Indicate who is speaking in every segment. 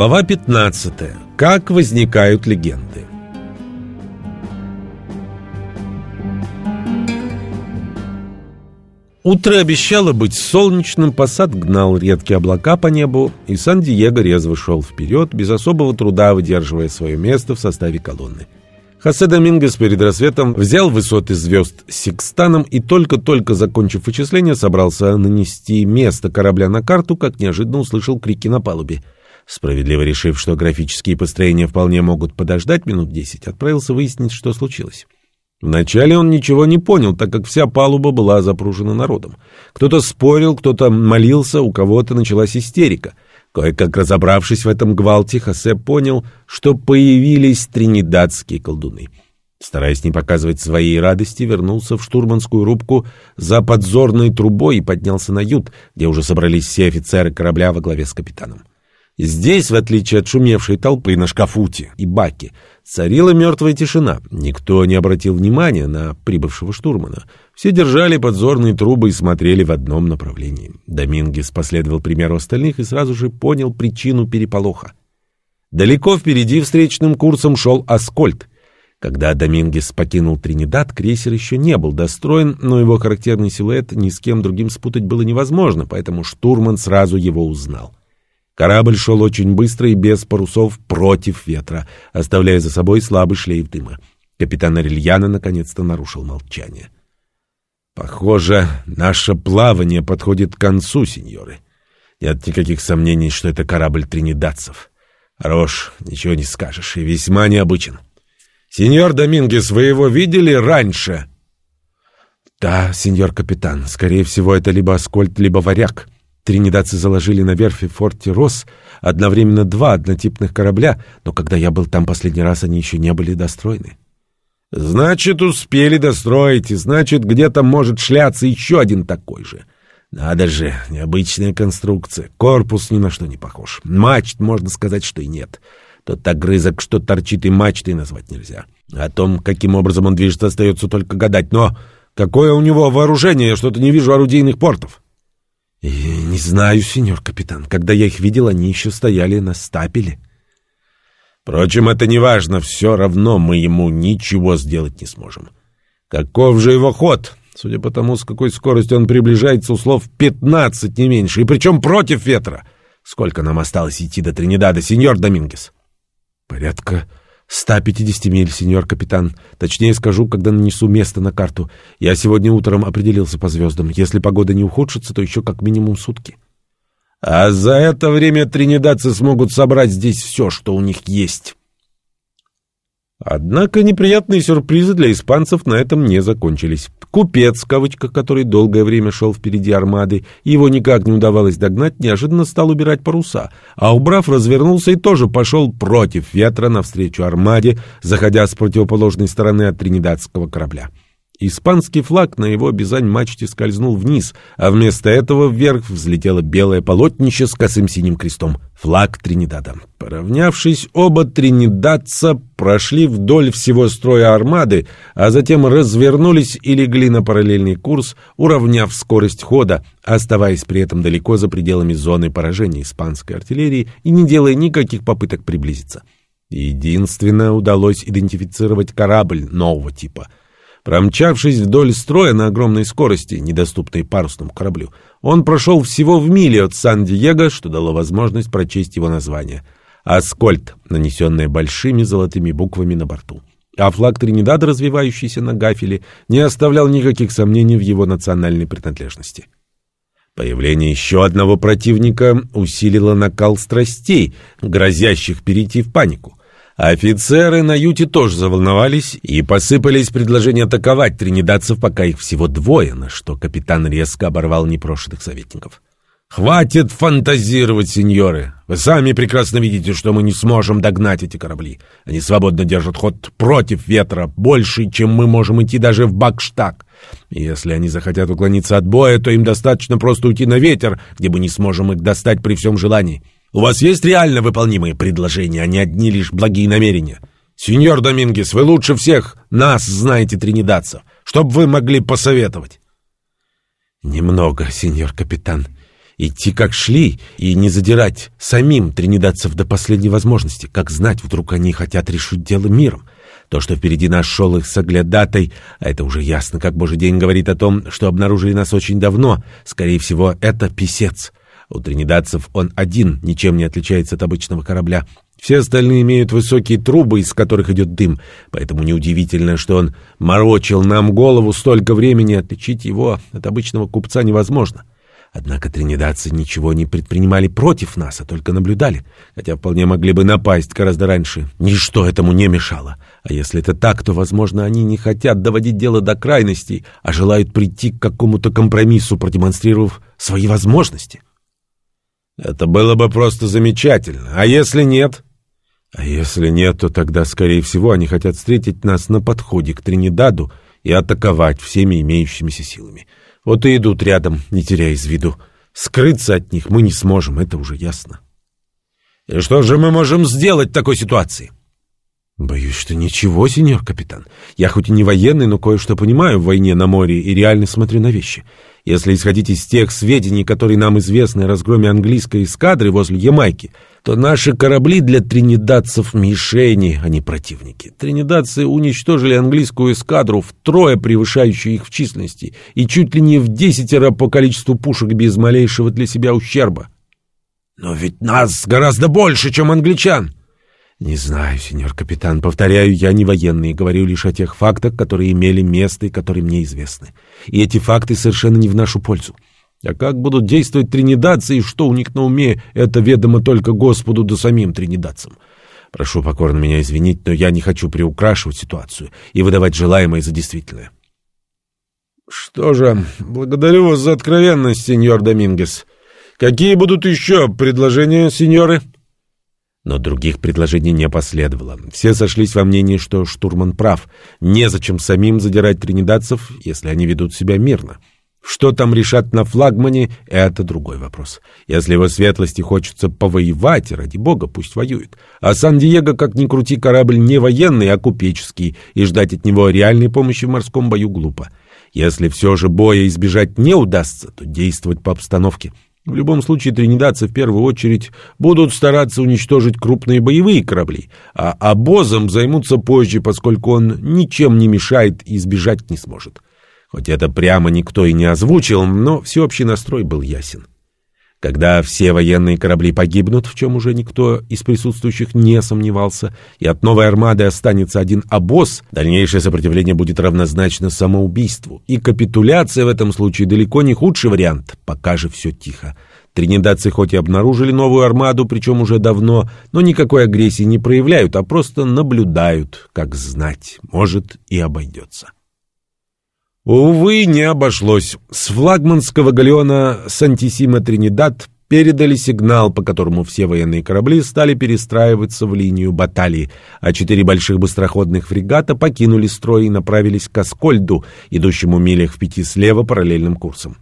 Speaker 1: Глава 15. Как возникают легенды. Утро обещало быть солнечным, посад гнал редкие облака по небу, и Сан-Диего резво шел вперед, без особого труда выдерживая свое место в составе колонны. Хосе Домингес перед рассветом взял высоты звезд секстаном и только-только закончив вычисление, собрался нанести место корабля на карту, как неожиданно услышал крики на палубе. Справедливо решив, что графические построения вполне могут подождать минут десять, отправился выяснить, что случилось. Вначале он ничего не понял, так как вся палуба была запружена народом. Кто-то спорил, кто-то молился, у кого-то началась истерика. Кое-как разобравшись в этом гвалте, Хосе понял, что появились тринидадские колдуны. Стараясь не показывать своей радости, вернулся в штурманскую рубку за подзорной трубой и поднялся на ют, где уже собрались все офицеры корабля во главе с капитаном. Здесь, в отличие от шумевшей толпы на шкафуте и баке, царила мертвая тишина. Никто не обратил внимания на прибывшего штурмана. Все держали подзорные трубы и смотрели в одном направлении. Домингес последовал примеру остальных и сразу же понял причину переполоха. Далеко впереди встречным курсом шел Аскольд. Когда Домингес покинул Тринидад, крейсер еще не был достроен, но его характерный силуэт ни с кем другим спутать было невозможно, поэтому штурман сразу его узнал. Корабль шел очень быстро и без парусов против ветра, оставляя за собой слабый шлейф дыма. Капитан Арельяна наконец-то нарушил молчание. «Похоже, наше плавание подходит к концу, сеньоры. Нет никаких сомнений, что это корабль тринидадцев. Хорош, ничего не скажешь, и весьма необычен. Сеньор Домингес, вы его видели раньше?» «Да, сеньор капитан, скорее всего, это либо Аскольд, либо Варяг». Тринидадцы заложили на верфи форте Росс одновременно два однотипных корабля, но когда я был там последний раз, они еще не были достроены. Значит, успели достроить, и значит, где-то может шляться еще один такой же. Надо же, необычная конструкция. Корпус ни на что не похож. Мачт, можно сказать, что и нет. Тот огрызок, что торчит и мачтой назвать нельзя. О том, каким образом он движется, остается только гадать. Но какое у него вооружение? Я что-то не вижу орудийных портов. «Не знаю, сеньор капитан. Когда я их видел, они еще стояли на стапеле». «Впрочем, это не важно. Все равно мы ему ничего сделать не сможем. Каков же его ход? Судя по тому, с какой скоростью он приближается, услов пятнадцать, не меньше, и причем против ветра. Сколько нам осталось идти до Тринидада, сеньор Домингес?» «Порядка 150 миль, сеньор капитан. Точнее скажу, когда нанесу место на карту. Я сегодня утром определился по звездам. Если погода не ухудшится, то еще как минимум сутки. А за это время тринидадцы смогут собрать здесь все, что у них есть. Однако неприятные сюрпризы для испанцев на этом не закончились. Купец, кавычка, который долгое время шел впереди армады, его никак не удавалось догнать, неожиданно стал убирать паруса, а убрав, развернулся и тоже пошел против ветра навстречу армаде, заходя с противоположной стороны от тринидадского корабля. Испанский флаг на его бизань-мачте скользнул вниз, а вместо этого вверх взлетело белое полотнище с косым синим крестом. Флаг Тринидада. Поравнявшись, оба тринидадца прошли вдоль всего строя армады, а затем развернулись и легли на параллельный курс, уравняв скорость хода, оставаясь при этом далеко за пределами зоны поражения испанской артиллерии и не делая никаких попыток приблизиться. Единственное удалось идентифицировать корабль нового типа — Промчавшись вдоль строя на огромной скорости, недоступной парусному кораблю, он прошел всего в миле от Сан-Диего, что дало возможность прочесть его название. «Аскольд», нанесенное большими золотыми буквами на борту. А флаг Тринидада, развивающийся на гафеле, не оставлял никаких сомнений в его национальной принадлежности. Появление еще одного противника усилило накал страстей, грозящих перейти в панику. Офицеры на юте тоже заволновались и посыпались предложения атаковать тринидадцев, пока их всего двое, на что капитан резко оборвал непрошенных советников. «Хватит фантазировать, сеньоры! Вы сами прекрасно видите, что мы не сможем догнать эти корабли. Они свободно держат ход против ветра, больше, чем мы можем идти даже в Бакштаг. Если они захотят уклониться от боя, то им достаточно просто уйти на ветер, где мы не сможем их достать при всем желании». У вас есть реально выполнимые предложения, а не одни лишь благие намерения? Сеньор Домингес, вы лучше всех нас знаете тринидадцев. Что бы вы могли посоветовать? Немного, сеньор капитан. Идти как шли и не задирать самим тринидадцев до последней возможности. Как знать, вдруг они хотят решить дело миром. То, что впереди нас шел их соглядатай, а это уже ясно, как божий день говорит о том, что обнаружили нас очень давно. Скорее всего, это писец. У тринидадцев он один, ничем не отличается от обычного корабля. Все остальные имеют высокие трубы, из которых идет дым, поэтому неудивительно, что он морочил нам голову столько времени, отличить его от обычного купца невозможно. Однако тринидадцы ничего не предпринимали против нас, а только наблюдали, хотя вполне могли бы напасть гораздо раньше. Ничто этому не мешало. А если это так, то, возможно, они не хотят доводить дело до крайностей, а желают прийти к какому-то компромиссу, продемонстрировав свои возможности. Это было бы просто замечательно. А если нет? А если нет, то тогда, скорее всего, они хотят встретить нас на подходе к Тринидаду и атаковать всеми имеющимися силами. Вот и идут рядом, не теряя из виду. Скрыться от них мы не сможем, это уже ясно. И что же мы можем сделать в такой ситуации? Боюсь, что ничего, сеньор капитан. Я хоть и не военный, но кое-что понимаю в войне на море и реально смотрю на вещи. Если исходить из тех сведений, которые нам известны о разгроме английской эскадры возле Ямайки, то наши корабли для тринидадцев мишени, а не противники. Тринидадцы уничтожили английскую эскадру, втрое превышающую их в численности, и чуть ли не в десятеро по количеству пушек без малейшего для себя ущерба. Но ведь нас гораздо больше, чем англичан. Не знаю, сеньор капитан, повторяю, я не военный, говорю лишь о тех фактах, которые имели место и которые мне известны. И эти факты совершенно не в нашу пользу. А как будут действовать тринидадцы и что у них на уме, это ведомо только Господу да самим тринидадцам. Прошу покорно меня извинить, но я не хочу приукрашивать ситуацию и выдавать желаемое за действительное. Что же, благодарю вас за откровенность, сеньор Домингес. Какие будут еще предложения, сеньоры? Но других предложений не последовало. Все сошлись во мнении, что штурман прав. Незачем самим задирать тринидадцев, если они ведут себя мирно. Что там решат на флагмане, это другой вопрос. Если его светлости хочется повоевать, ради бога, пусть воюет. А Сан-Диего, как ни крути, корабль не военный, а купеческий, и ждать от него реальной помощи в морском бою глупо. Если все же боя избежать не удастся, то действовать по обстановке. В любом случае, тринидадцы в первую очередь будут стараться уничтожить крупные боевые корабли, а обозом займутся позже, поскольку он ничем не мешает и избежать не сможет. Хоть это прямо никто и не озвучил, но всеобщий настрой был ясен. Когда все военные корабли погибнут, в чем уже никто из присутствующих не сомневался, и от новой армады останется один обоз, дальнейшее сопротивление будет равнозначно самоубийству. И капитуляция в этом случае далеко не худший вариант, пока же все тихо. Тринидадцы хоть и обнаружили новую армаду, причем уже давно, но никакой агрессии не проявляют, а просто наблюдают, как знать, может и обойдется. Увы, не обошлось. С флагманского галеона «Сантисима Тринидад» передали сигнал, по которому все военные корабли стали перестраиваться в линию баталии, а четыре больших быстроходных фрегата покинули строй и направились к Аскольду, идущему милях в пяти слева параллельным курсом.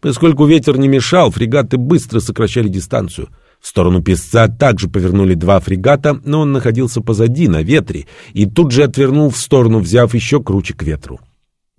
Speaker 1: Поскольку ветер не мешал, фрегаты быстро сокращали дистанцию. В сторону песца также повернули два фрегата, но он находился позади, на ветре, и тут же отвернул в сторону, взяв еще круче к ветру.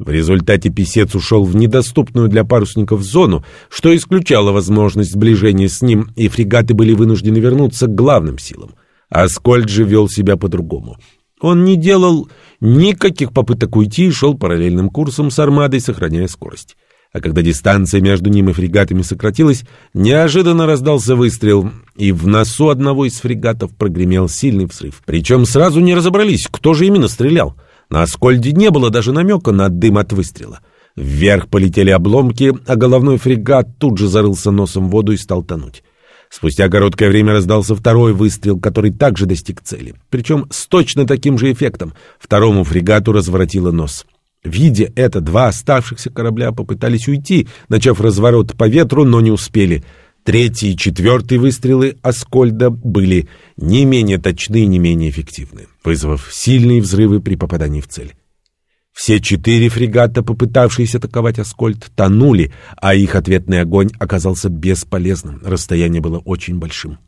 Speaker 1: В результате писец ушел в недоступную для парусников зону, что исключало возможность сближения с ним, и фрегаты были вынуждены вернуться к главным силам. Аскольд же вел себя по-другому. Он не делал никаких попыток уйти и шел параллельным курсом с армадой, сохраняя скорость. А когда дистанция между ним и фрегатами сократилась, неожиданно раздался выстрел, и в носу одного из фрегатов прогремел сильный взрыв. Причем сразу не разобрались, кто же именно стрелял. На Аскольде не было даже намека на дым от выстрела. Вверх полетели обломки, а головной фрегат тут же зарылся носом в воду и стал тонуть. Спустя короткое время раздался второй выстрел, который также достиг цели. Причем с точно таким же эффектом. Второму фрегату разворотило нос. Видя это, два оставшихся корабля попытались уйти, начав разворот по ветру, но не успели — Третий и четвертый выстрелы Аскольда были не менее точны и не менее эффективны, вызвав сильные взрывы при попадании в цель. Все четыре фрегата, попытавшиеся атаковать Аскольд, тонули, а их ответный огонь оказался бесполезным, расстояние было очень большим.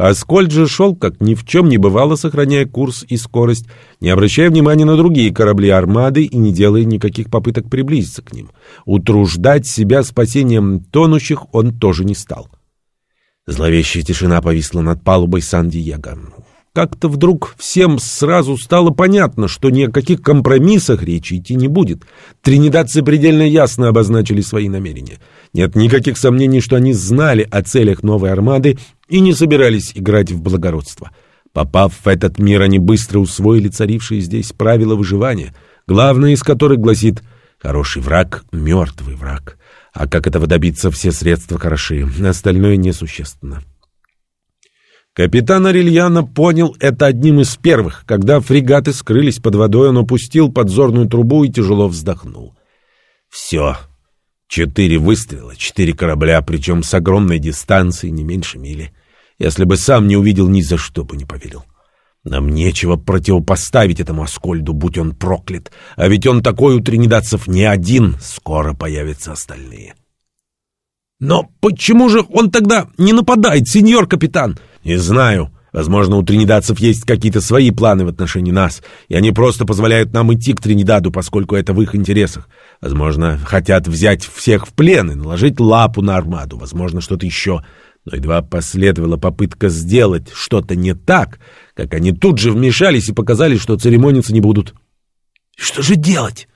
Speaker 1: Аскольд же шел, как ни в чем не бывало, сохраняя курс и скорость, не обращая внимания на другие корабли армады и не делая никаких попыток приблизиться к ним. Утруждать себя спасением тонущих он тоже не стал. Зловещая тишина повисла над палубой Сан-Диего. Как-то вдруг всем сразу стало понятно, что ни о каких компромиссах речи идти не будет. Тринидадцы предельно ясно обозначили свои намерения. Нет никаких сомнений, что они знали о целях новой армады и не собирались играть в благородство. Попав в этот мир, они быстро усвоили царившие здесь правила выживания, главное из которых гласит «хороший враг — мертвый враг». А как этого добиться, все средства хороши, остальное несущественно. Капитан Арельяна понял это одним из первых. Когда фрегаты скрылись под водой, он опустил подзорную трубу и тяжело вздохнул. «Все. Четыре выстрела, четыре корабля, причем с огромной дистанции, не меньше мили. Если бы сам не увидел, ни за что бы не поверил. Нам нечего противопоставить этому Аскольду, будь он проклят. А ведь он такой у тринидадцев не один, скоро появятся остальные. Но почему же он тогда не нападает, сеньор капитан? Не знаю. Возможно, у тринидадцев есть какие-то свои планы в отношении нас, и они просто позволяют нам идти к Тринидаду, поскольку это в их интересах. Возможно, хотят взять всех в плен и наложить лапу на армаду. Возможно, что-то еще но едва последовала попытка сделать что-то не так, как они тут же вмешались и показали, что церемониться не будут. Что же делать?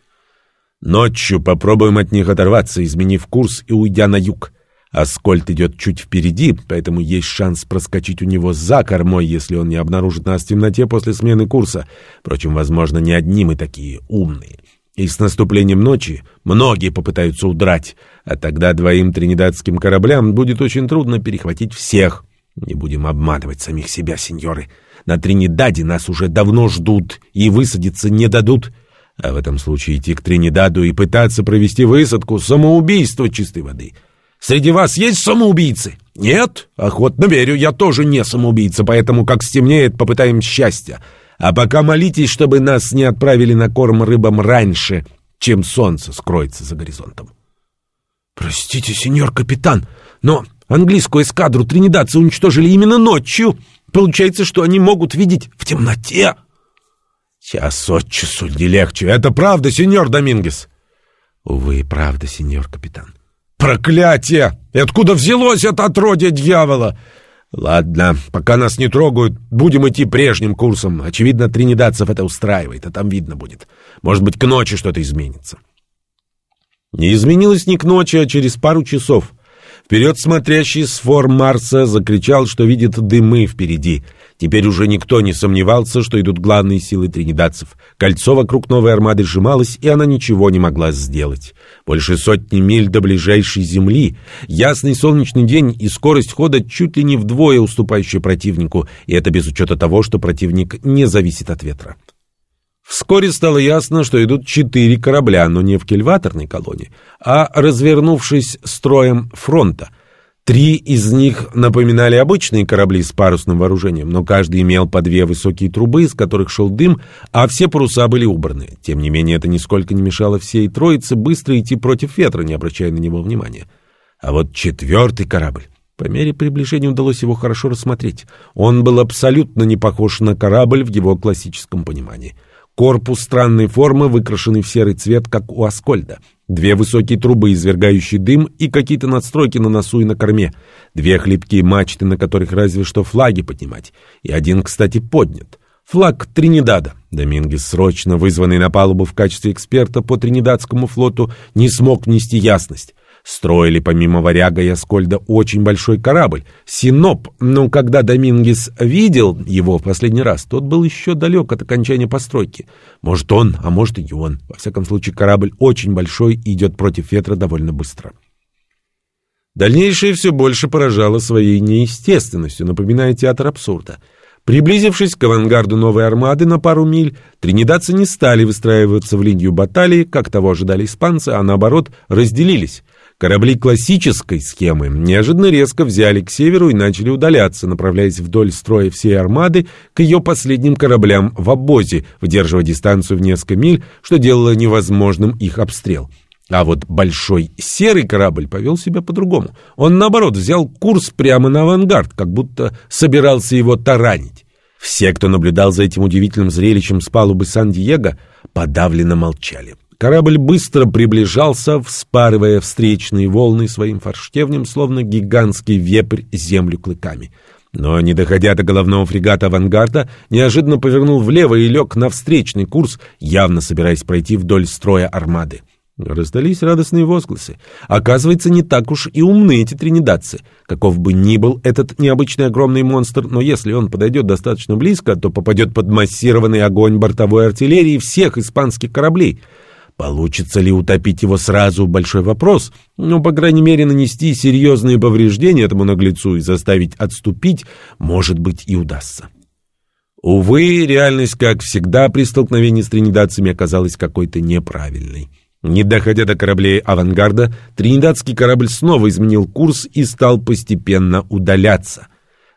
Speaker 1: Ночью попробуем от них оторваться, изменив курс и уйдя на юг. Аскольд идет чуть впереди, поэтому есть шанс проскочить у него за кормой, если он не обнаружит нас в темноте после смены курса. Впрочем, возможно, не одни мы такие умные. И с наступлением ночи многие попытаются удрать, а тогда двоим тринидадским кораблям будет очень трудно перехватить всех. Не будем обманывать самих себя, сеньоры. На Тринидаде нас уже давно ждут и высадиться не дадут. А в этом случае идти к Тринидаду и пытаться провести высадку — самоубийство чистой воды. Среди вас есть самоубийцы? Нет? Охотно верю, я тоже не самоубийца, поэтому, как стемнеет, попытаем счастья. А пока молитесь, чтобы нас не отправили на корм рыбам раньше, чем солнце скроется за горизонтом. Простите, сеньор капитан, но английскую эскадру тринидадцы уничтожили именно ночью. Получается, что они могут видеть в темноте. Час от часу не легче. Это правда, сеньор Домингес? Увы, правда, сеньор капитан. Проклятие! И откуда взялось это отродье дьявола? Ладно, пока нас не трогают, будем идти прежним курсом. Очевидно, тринидадцев это устраивает, а там видно будет. Может быть, к ночи что-то изменится. Не изменилось ни к ночи, а через пару часов. Вперед смотрящий с форм Марса закричал, что видит дымы впереди. Теперь уже никто не сомневался, что идут главные силы тринидадцев. Кольцо вокруг новой армады сжималось, и она ничего не могла сделать. Больше сотни миль до ближайшей земли. Ясный солнечный день и скорость хода чуть ли не вдвое уступающие противнику, и это без учета того, что противник не зависит от ветра. Вскоре стало ясно, что идут четыре корабля, но не в кильваторной колонне, а развернувшись строем фронта — Три из них напоминали обычные корабли с парусным вооружением, но каждый имел по две высокие трубы, из которых шел дым, а все паруса были убраны. Тем не менее, это нисколько не мешало всей троице быстро идти против ветра, не обращая на него внимания. А вот четвертый корабль. По мере приближения удалось его хорошо рассмотреть. Он был абсолютно не похож на корабль в его классическом понимании. Корпус странной формы, выкрашенный в серый цвет, как у Аскольда — Две высокие трубы, извергающие дым, и какие-то надстройки на носу и на корме. Две хлипкие мачты, на которых разве что флаги поднимать. И один, кстати, поднят. Флаг Тринидада. Домингес, срочно вызванный на палубу в качестве эксперта по Тринидадскому флоту, не смог внести ясность. Строили помимо «Варяга» и «Аскольда» очень большой корабль — «Синоп», но когда Домингес видел его в последний раз, тот был еще далек от окончания постройки. Может, он, а может и он. Во всяком случае, корабль очень большой и идет против ветра довольно быстро. Дальнейшее все больше поражало своей неестественностью, напоминая театр абсурда. Приблизившись к авангарду новой армады на пару миль, тринидадцы не стали выстраиваться в линию баталии, как того ожидали испанцы, а наоборот разделились. Корабли классической схемы неожиданно резко взяли к северу и начали удаляться, направляясь вдоль строя всей армады к ее последним кораблям в обозе, выдерживая дистанцию в несколько миль, что делало невозможным их обстрел. А вот большой серый корабль повел себя по-другому. Он, наоборот, взял курс прямо на авангард, как будто собирался его таранить. Все, кто наблюдал за этим удивительным зрелищем с палубы Сан-Диего, подавленно молчали. Корабль быстро приближался, вспарывая встречные волны своим форштевнем, словно гигантский вепрь землю клыками. Но, не доходя до головного фрегата «Авангарда», неожиданно повернул влево и лег на встречный курс, явно собираясь пройти вдоль строя армады. Раздались радостные возгласы. Оказывается, не так уж и умны эти тринидадцы. Каков бы ни был этот необычный огромный монстр, но если он подойдет достаточно близко, то попадет под массированный огонь бортовой артиллерии всех испанских кораблей. Получится ли утопить его сразу – большой вопрос, но, по крайней мере, нанести серьезные повреждения этому наглецу и заставить отступить, может быть, и удастся. Увы, реальность, как всегда, при столкновении с тринидадцами оказалась какой-то неправильной. Не доходя до кораблей авангарда, тринидадский корабль снова изменил курс и стал постепенно удаляться.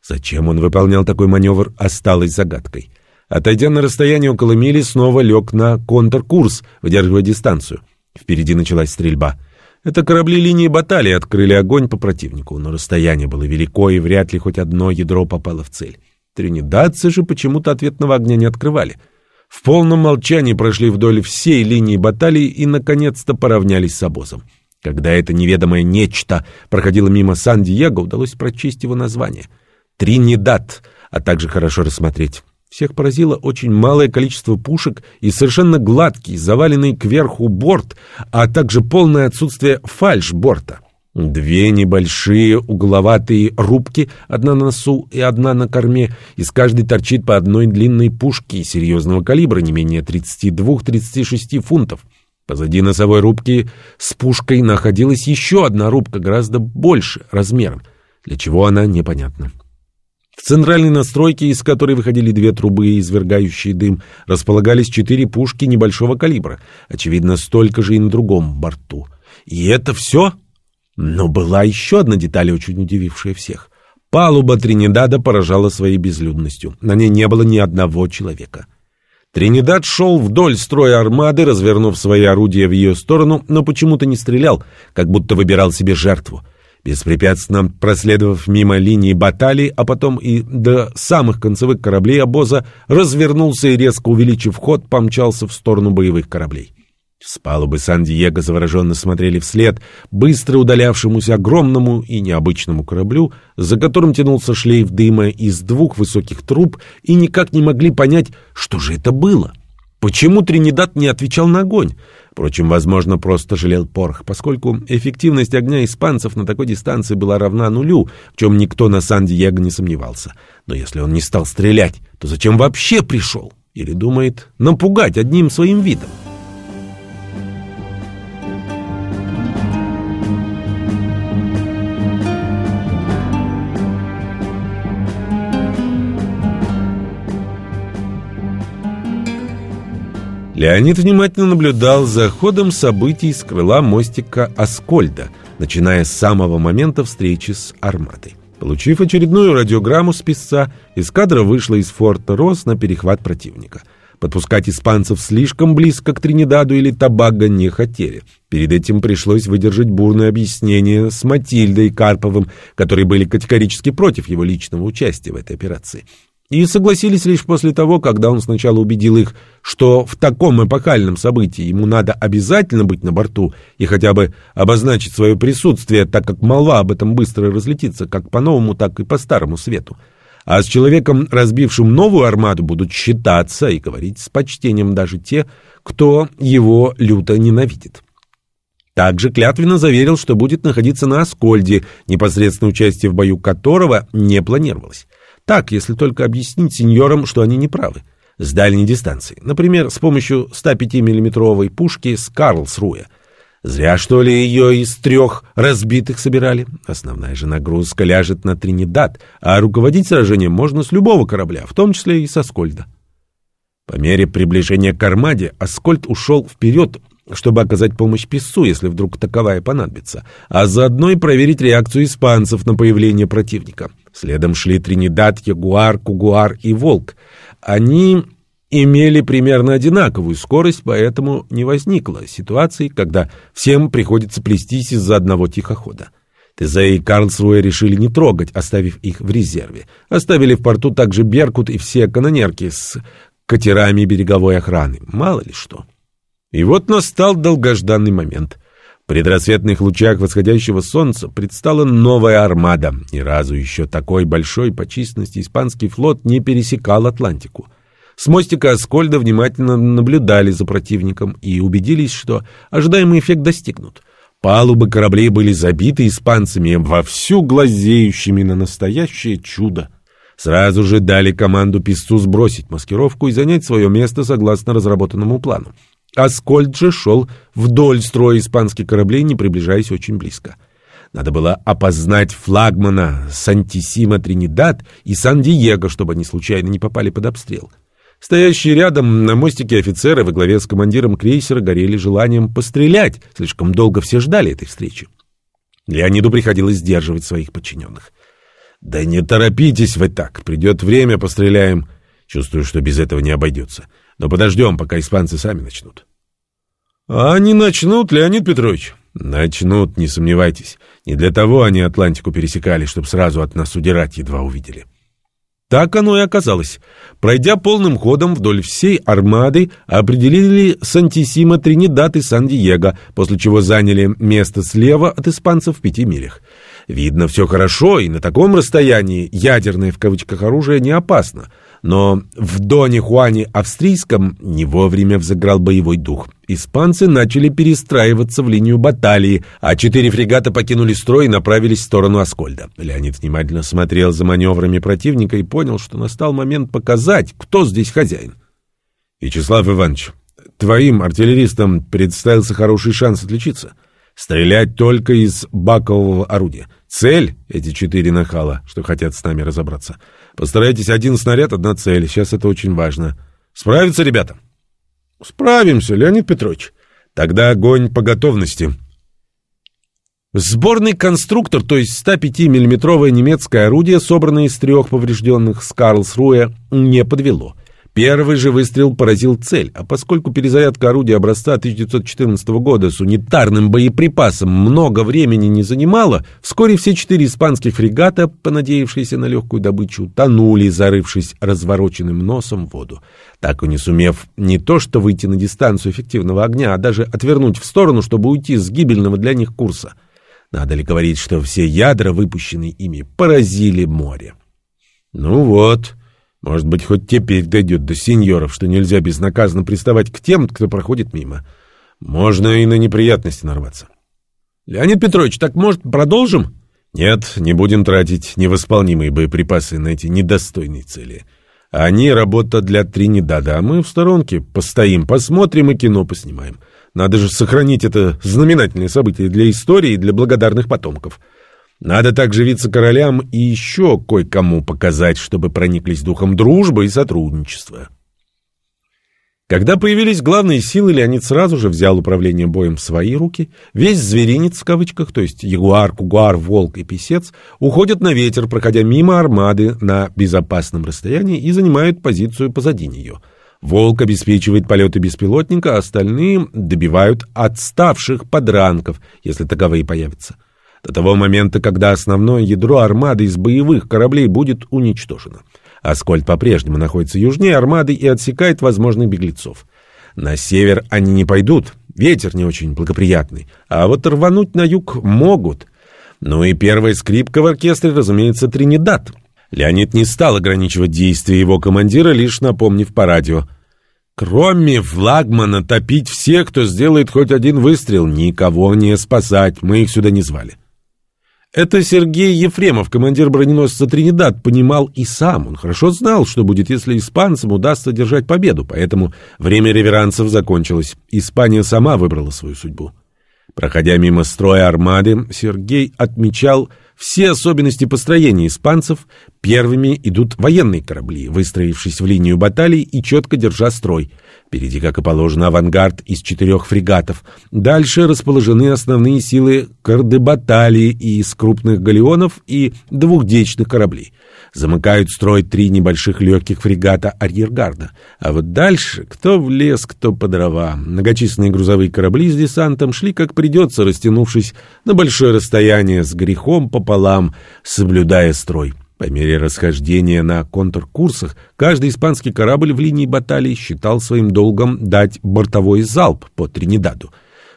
Speaker 1: Зачем он выполнял такой маневр, осталось загадкой. Отойдя на расстояние около мили, снова лег на контркурс, выдерживая дистанцию. Впереди началась стрельба. Это корабли линии баталии открыли огонь по противнику, но расстояние было велико, и вряд ли хоть одно ядро попало в цель. Тринидадцы же почему-то ответного огня не открывали — в полном молчании прошли вдоль всей линии баталии и, наконец-то, поравнялись с обозом. Когда это неведомое нечто проходило мимо Сан-Диего, удалось прочесть его название. «Тринидад», а также хорошо рассмотреть. Всех поразило очень малое количество пушек и совершенно гладкий, заваленный кверху борт, а также полное отсутствие фальш-борта. Две небольшие угловатые рубки, одна на носу и одна на корме, из каждой торчит по одной длинной пушке серьезного калибра, не менее 32-36 фунтов. Позади носовой рубки с пушкой находилась еще одна рубка, гораздо больше размером. Для чего она, непонятно. В центральной настройке, из которой выходили две трубы, извергающие дым, располагались четыре пушки небольшого калибра, очевидно, столько же и на другом борту. И это все? Но была еще одна деталь, очень удивившая всех. Палуба Тринидада поражала своей безлюдностью. На ней не было ни одного человека. Тринидад шел вдоль строя армады, развернув свои орудия в ее сторону, но почему-то не стрелял, как будто выбирал себе жертву. Беспрепятственно проследовав мимо линии баталий, а потом и до самых концевых кораблей обоза, развернулся и, резко увеличив ход, помчался в сторону боевых кораблей. С палубы Сан-Диего завороженно смотрели вслед быстро удалявшемуся огромному и необычному кораблю, за которым тянулся шлейф дыма из двух высоких труб, и никак не могли понять, что же это было. Почему Тринидад не отвечал на огонь? Впрочем, возможно, просто жалел порох, поскольку эффективность огня испанцев на такой дистанции была равна нулю, в чем никто на Сан-Диего не сомневался. Но если он не стал стрелять, то зачем вообще пришел? Или думает напугать одним своим видом? Леонид внимательно наблюдал за ходом событий с крыла мостика Аскольда, начиная с самого момента встречи с армадой. Получив очередную радиограмму с писца, эскадра вышла из форта Рос на перехват противника. Подпускать испанцев слишком близко к Тринидаду или Табаго не хотели. Перед этим пришлось выдержать бурное объяснение с Матильдой Карповым, которые были категорически против его личного участия в этой операции и согласились лишь после того, когда он сначала убедил их, что в таком эпохальном событии ему надо обязательно быть на борту и хотя бы обозначить свое присутствие, так как молва об этом быстро разлетится как по новому, так и по старому свету. А с человеком, разбившим новую армаду, будут считаться и говорить с почтением даже те, кто его люто ненавидит. Также клятвенно заверил, что будет находиться на Аскольде, непосредственное участие в бою которого не планировалось. Так, если только объяснить сеньорам, что они не правы. С дальней дистанции. Например, с помощью 105 миллиметровой пушки с Карлсруя. Зря, что ли, ее из трех разбитых собирали. Основная же нагрузка ляжет на Тринидад, а руководить сражением можно с любого корабля, в том числе и со Скольда. По мере приближения к Армаде Аскольд ушел вперед, чтобы оказать помощь Писсу, если вдруг таковая понадобится, а заодно и проверить реакцию испанцев на появление противника. Следом шли Тринидад, Ягуар, Кугуар и Волк. Они имели примерно одинаковую скорость, поэтому не возникло ситуации, когда всем приходится плестись из-за одного тихохода. ТЗ и Карлсруэ решили не трогать, оставив их в резерве. Оставили в порту также «Беркут» и все канонерки с катерами береговой охраны. Мало ли что. И вот настал долгожданный момент. Предрассветных лучах восходящего солнца предстала новая армада. Ни разу еще такой большой по численности испанский флот не пересекал Атлантику. С мостика Аскольда внимательно наблюдали за противником и убедились, что ожидаемый эффект достигнут. Палубы кораблей были забиты испанцами, вовсю глазеющими на настоящее чудо. Сразу же дали команду писцу сбросить маскировку и занять свое место согласно разработанному плану. Аскольд же шел вдоль строя испанских кораблей, не приближаясь очень близко. Надо было опознать флагмана Сантисима Тринидад и Сан-Диего, чтобы они случайно не попали под обстрел. Стоящие рядом на мостике офицеры во главе с командиром крейсера горели желанием пострелять. Слишком долго все ждали этой встречи. Леониду приходилось сдерживать своих подчиненных. «Да не торопитесь вы так. Придет время, постреляем. Чувствую, что без этого не обойдется. Но подождем, пока испанцы сами начнут». «А они начнут, Леонид Петрович?» «Начнут, не сомневайтесь. Не для того они Атлантику пересекали, чтобы сразу от нас удирать едва увидели». Так оно и оказалось. Пройдя полным ходом вдоль всей армады, определили Сантисима, Тринидад и Сан-Диего, после чего заняли место слева от испанцев в пяти милях. Видно, все хорошо, и на таком расстоянии ядерное в кавычках оружие не опасно. Но в Доне Хуане Австрийском не вовремя взыграл боевой дух. Испанцы начали перестраиваться в линию баталии, а четыре фрегата покинули строй и направились в сторону Аскольда. Леонид внимательно смотрел за маневрами противника и понял, что настал момент показать, кто здесь хозяин. «Вячеслав Иванович, твоим артиллеристам представился хороший шанс отличиться». Стрелять только из бакового орудия. Цель — эти четыре нахала, что хотят с нами разобраться. Постарайтесь один снаряд, одна цель. Сейчас это очень важно. Справятся, ребята? Справимся, Леонид Петрович. Тогда огонь по готовности. Сборный конструктор, то есть 105-миллиметровое немецкое орудие, собранное из трех поврежденных с Карлсруэ, не подвело. Первый же выстрел поразил цель, а поскольку перезарядка орудия образца 1914 года с унитарным боеприпасом много времени не занимала, вскоре все четыре испанских фрегата, понадеявшиеся на легкую добычу, тонули, зарывшись развороченным носом в воду, так и не сумев не то что выйти на дистанцию эффективного огня, а даже отвернуть в сторону, чтобы уйти с гибельного для них курса. Надо ли говорить, что все ядра, выпущенные ими, поразили море? Ну вот... Может быть, хоть теперь дойдет до сеньоров, что нельзя безнаказанно приставать к тем, кто проходит мимо. Можно и на неприятности нарваться. Леонид Петрович, так может продолжим? Нет, не будем тратить невосполнимые боеприпасы на эти недостойные цели. Они работа для Тринидада, а мы в сторонке постоим, посмотрим и кино поснимаем. Надо же сохранить это знаменательное событие для истории и для благодарных потомков. Надо также вице-королям и еще кое-кому показать, чтобы прониклись духом дружбы и сотрудничества. Когда появились главные силы, Леонид сразу же взял управление боем в свои руки. Весь зверинец, в кавычках, то есть ягуар, кугуар, волк и писец, уходят на ветер, проходя мимо армады на безопасном расстоянии и занимают позицию позади нее. Волк обеспечивает полеты беспилотника, а остальные добивают отставших подранков, если таковые появятся до того момента, когда основное ядро армады из боевых кораблей будет уничтожено. Аскольд по-прежнему находится южнее армады и отсекает возможных беглецов. На север они не пойдут, ветер не очень благоприятный, а вот рвануть на юг могут. Ну и первая скрипка в оркестре, разумеется, Тринидад. Леонид не стал ограничивать действия его командира, лишь напомнив по радио. Кроме флагмана топить всех, кто сделает хоть один выстрел, никого не спасать, мы их сюда не звали. Это Сергей Ефремов, командир броненосца «Тринидад», понимал и сам. Он хорошо знал, что будет, если испанцам удастся держать победу, поэтому время реверансов закончилось. Испания сама выбрала свою судьбу. Проходя мимо строя армады, Сергей отмечал, все особенности построения испанцев, первыми идут военные корабли, выстроившись в линию баталий и четко держа строй. Впереди, как и положено, авангард из четырех фрегатов. Дальше расположены основные силы кардебаталии из крупных галеонов и двухдечных кораблей. Замыкают строй три небольших легких фрегата арьергарда. А вот дальше кто в лес, кто по дрова. Многочисленные грузовые корабли с десантом шли как придется, растянувшись на большое расстояние с грехом пополам, соблюдая строй. По мере расхождения на контркурсах, каждый испанский корабль в линии баталий считал своим долгом дать бортовой залп по Тринидаду.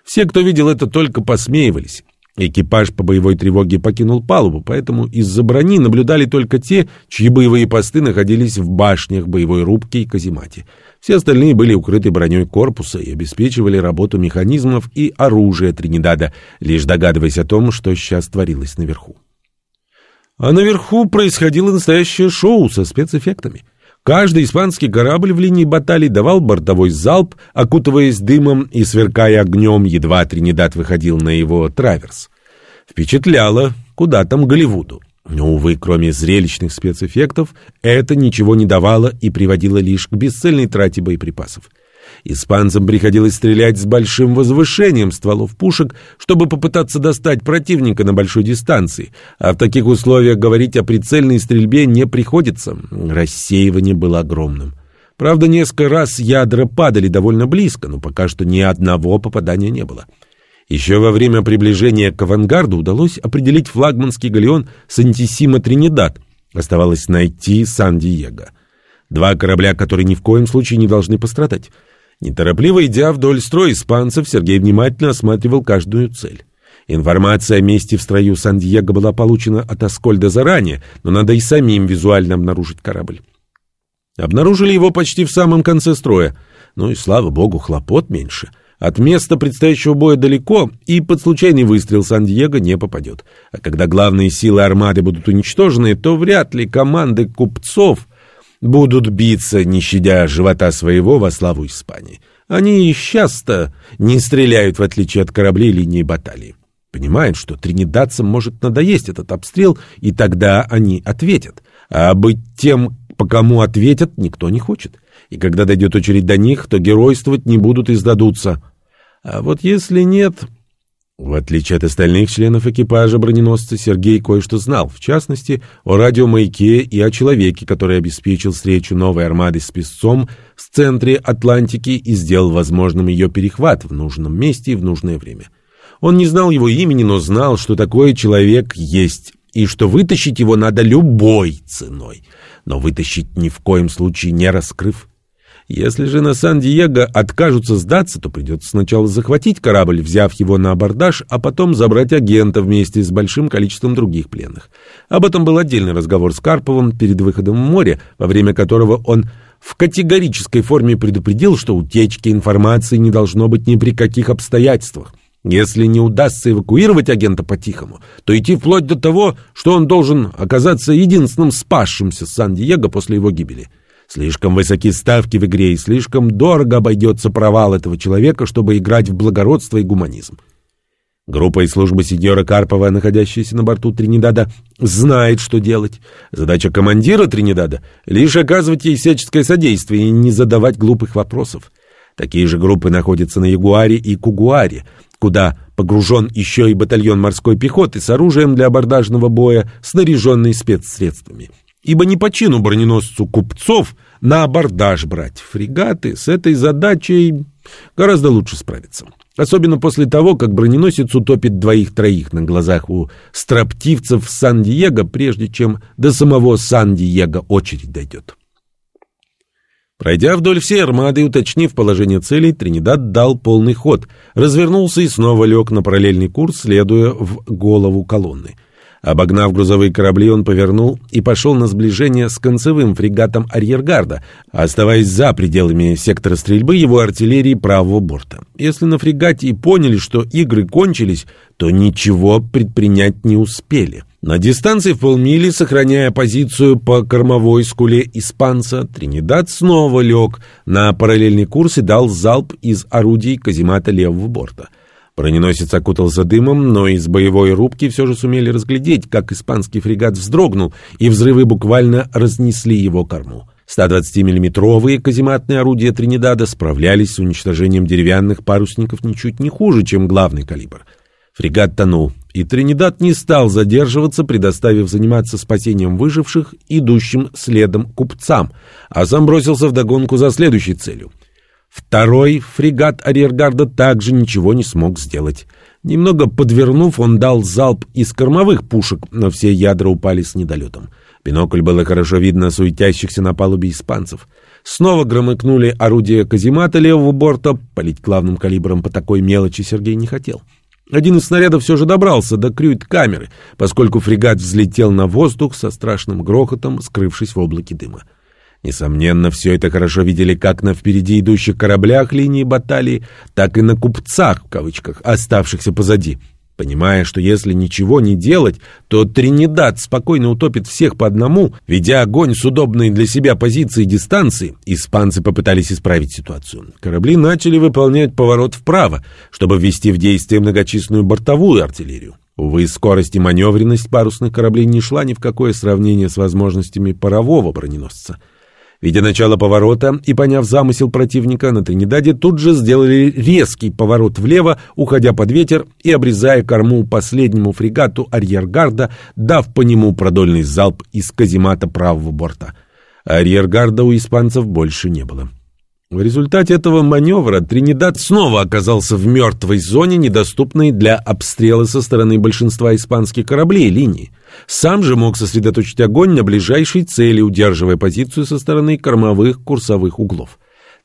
Speaker 1: Все, кто видел это, только посмеивались. Экипаж по боевой тревоге покинул палубу, поэтому из-за брони наблюдали только те, чьи боевые посты находились в башнях боевой рубки и каземате. Все остальные были укрыты броней корпуса и обеспечивали работу механизмов и оружия Тринидада, лишь догадываясь о том, что сейчас творилось наверху. А наверху происходило настоящее шоу со спецэффектами. Каждый испанский корабль в линии баталий давал бортовой залп, окутываясь дымом и сверкая огнем, едва Тринидад выходил на его траверс. Впечатляло, куда там Голливуду. Но, увы, кроме зрелищных спецэффектов, это ничего не давало и приводило лишь к бесцельной трате боеприпасов. Испанцам приходилось стрелять с большим возвышением стволов пушек, чтобы попытаться достать противника на большой дистанции, а в таких условиях говорить о прицельной стрельбе не приходится. Рассеивание было огромным. Правда, несколько раз ядра падали довольно близко, но пока что ни одного попадания не было. Еще во время приближения к авангарду удалось определить флагманский галеон Сантисима Тринидад. Оставалось найти Сан-Диего. Два корабля, которые ни в коем случае не должны пострадать. Неторопливо идя вдоль строя испанцев, Сергей внимательно осматривал каждую цель. Информация о месте в строю Сан-Диего была получена от Аскольда заранее, но надо и самим визуально обнаружить корабль. Обнаружили его почти в самом конце строя. Ну и, слава богу, хлопот меньше. От места предстоящего боя далеко, и под случайный выстрел Сан-Диего не попадет. А когда главные силы армады будут уничтожены, то вряд ли команды купцов будут биться, не щадя живота своего во славу Испании. Они часто не стреляют, в отличие от кораблей линии баталии. Понимают, что тринидадцам может надоесть этот обстрел, и тогда они ответят. А быть тем, по кому ответят, никто не хочет. И когда дойдет очередь до них, то геройствовать не будут и сдадутся. А вот если нет, в отличие от остальных членов экипажа броненосца, Сергей кое-что знал, в частности, о радиомаяке и о человеке, который обеспечил встречу новой армады с песцом в центре Атлантики и сделал возможным ее перехват в нужном месте и в нужное время. Он не знал его имени, но знал, что такой человек есть, и что вытащить его надо любой ценой, но вытащить ни в коем случае не раскрыв. Если же на Сан-Диего откажутся сдаться, то придется сначала захватить корабль, взяв его на абордаж, а потом забрать агента вместе с большим количеством других пленных. Об этом был отдельный разговор с Карповым перед выходом в море, во время которого он в категорической форме предупредил, что утечки информации не должно быть ни при каких обстоятельствах. Если не удастся эвакуировать агента по-тихому, то идти вплоть до того, что он должен оказаться единственным спасшимся Сан-Диего после его гибели. Слишком высоки ставки в игре, и слишком дорого обойдется провал этого человека, чтобы играть в благородство и гуманизм. Группа из службы сеньора Карпова, находящаяся на борту Тринидада, знает, что делать. Задача командира Тринидада — лишь оказывать ей всяческое содействие и не задавать глупых вопросов. Такие же группы находятся на Ягуаре и Кугуаре, куда погружен еще и батальон морской пехоты с оружием для абордажного боя, снаряженный спецсредствами ибо не по чину броненосцу купцов на абордаж брать. Фрегаты с этой задачей гораздо лучше справятся. Особенно после того, как броненосец утопит двоих-троих на глазах у строптивцев Сан-Диего, прежде чем до самого Сан-Диего очередь дойдет. Пройдя вдоль всей армады и уточнив положение целей, Тринидад дал полный ход, развернулся и снова лег на параллельный курс, следуя в голову колонны — Обогнав грузовые корабли, он повернул и пошел на сближение с концевым фрегатом арьергарда, оставаясь за пределами сектора стрельбы его артиллерии правого борта. Если на фрегате и поняли, что игры кончились, то ничего предпринять не успели. На дистанции в полмили, сохраняя позицию по кормовой скуле испанца, Тринидад снова лег на параллельный курс и дал залп из орудий каземата левого борта — Броненосец окутался дымом, но из боевой рубки все же сумели разглядеть, как испанский фрегат вздрогнул, и взрывы буквально разнесли его корму. 120-миллиметровые казематные орудия Тринидада справлялись с уничтожением деревянных парусников ничуть не хуже, чем главный калибр. Фрегат тонул, и Тринидад не стал задерживаться, предоставив заниматься спасением выживших, идущим следом купцам, а сам бросился вдогонку за следующей целью. Второй фрегат арьергарда также ничего не смог сделать. Немного подвернув, он дал залп из кормовых пушек, но все ядра упали с недолетом. Бинокль было хорошо видно суетящихся на палубе испанцев. Снова громыкнули орудия каземата левого борта. Полить главным калибром по такой мелочи Сергей не хотел. Один из снарядов все же добрался до крюит-камеры, поскольку фрегат взлетел на воздух со страшным грохотом, скрывшись в облаке дыма. Несомненно, все это хорошо видели как на впереди идущих кораблях линии баталии, так и на «купцах», в кавычках, оставшихся позади. Понимая, что если ничего не делать, то Тринидад спокойно утопит всех по одному, ведя огонь с удобной для себя позиции и дистанции, испанцы попытались исправить ситуацию. Корабли начали выполнять поворот вправо, чтобы ввести в действие многочисленную бортовую артиллерию. Увы, скорость и маневренность парусных кораблей не шла ни в какое сравнение с возможностями парового броненосца – Видя начало поворота и поняв замысел противника, на Тринидаде тут же сделали резкий поворот влево, уходя под ветер и обрезая корму последнему фрегату арьергарда, дав по нему продольный залп из каземата правого борта. Арьергарда у испанцев больше не было. В результате этого маневра Тринидад снова оказался в мертвой зоне, недоступной для обстрела со стороны большинства испанских кораблей линии. Сам же мог сосредоточить огонь на ближайшей цели, удерживая позицию со стороны кормовых курсовых углов.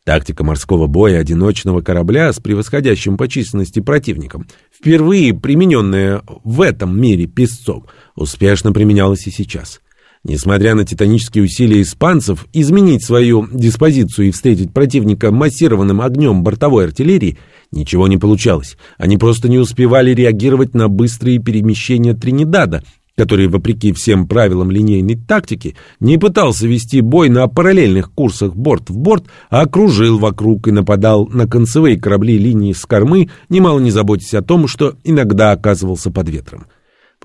Speaker 1: Тактика морского боя одиночного корабля с превосходящим по численности противником, впервые примененная в этом мире песцом, успешно применялась и сейчас. Несмотря на титанические усилия испанцев изменить свою диспозицию и встретить противника массированным огнем бортовой артиллерии, ничего не получалось. Они просто не успевали реагировать на быстрые перемещения Тринидада, который, вопреки всем правилам линейной тактики, не пытался вести бой на параллельных курсах борт в борт, а окружил вокруг и нападал на концевые корабли линии с кормы, немало не заботясь о том, что иногда оказывался под ветром.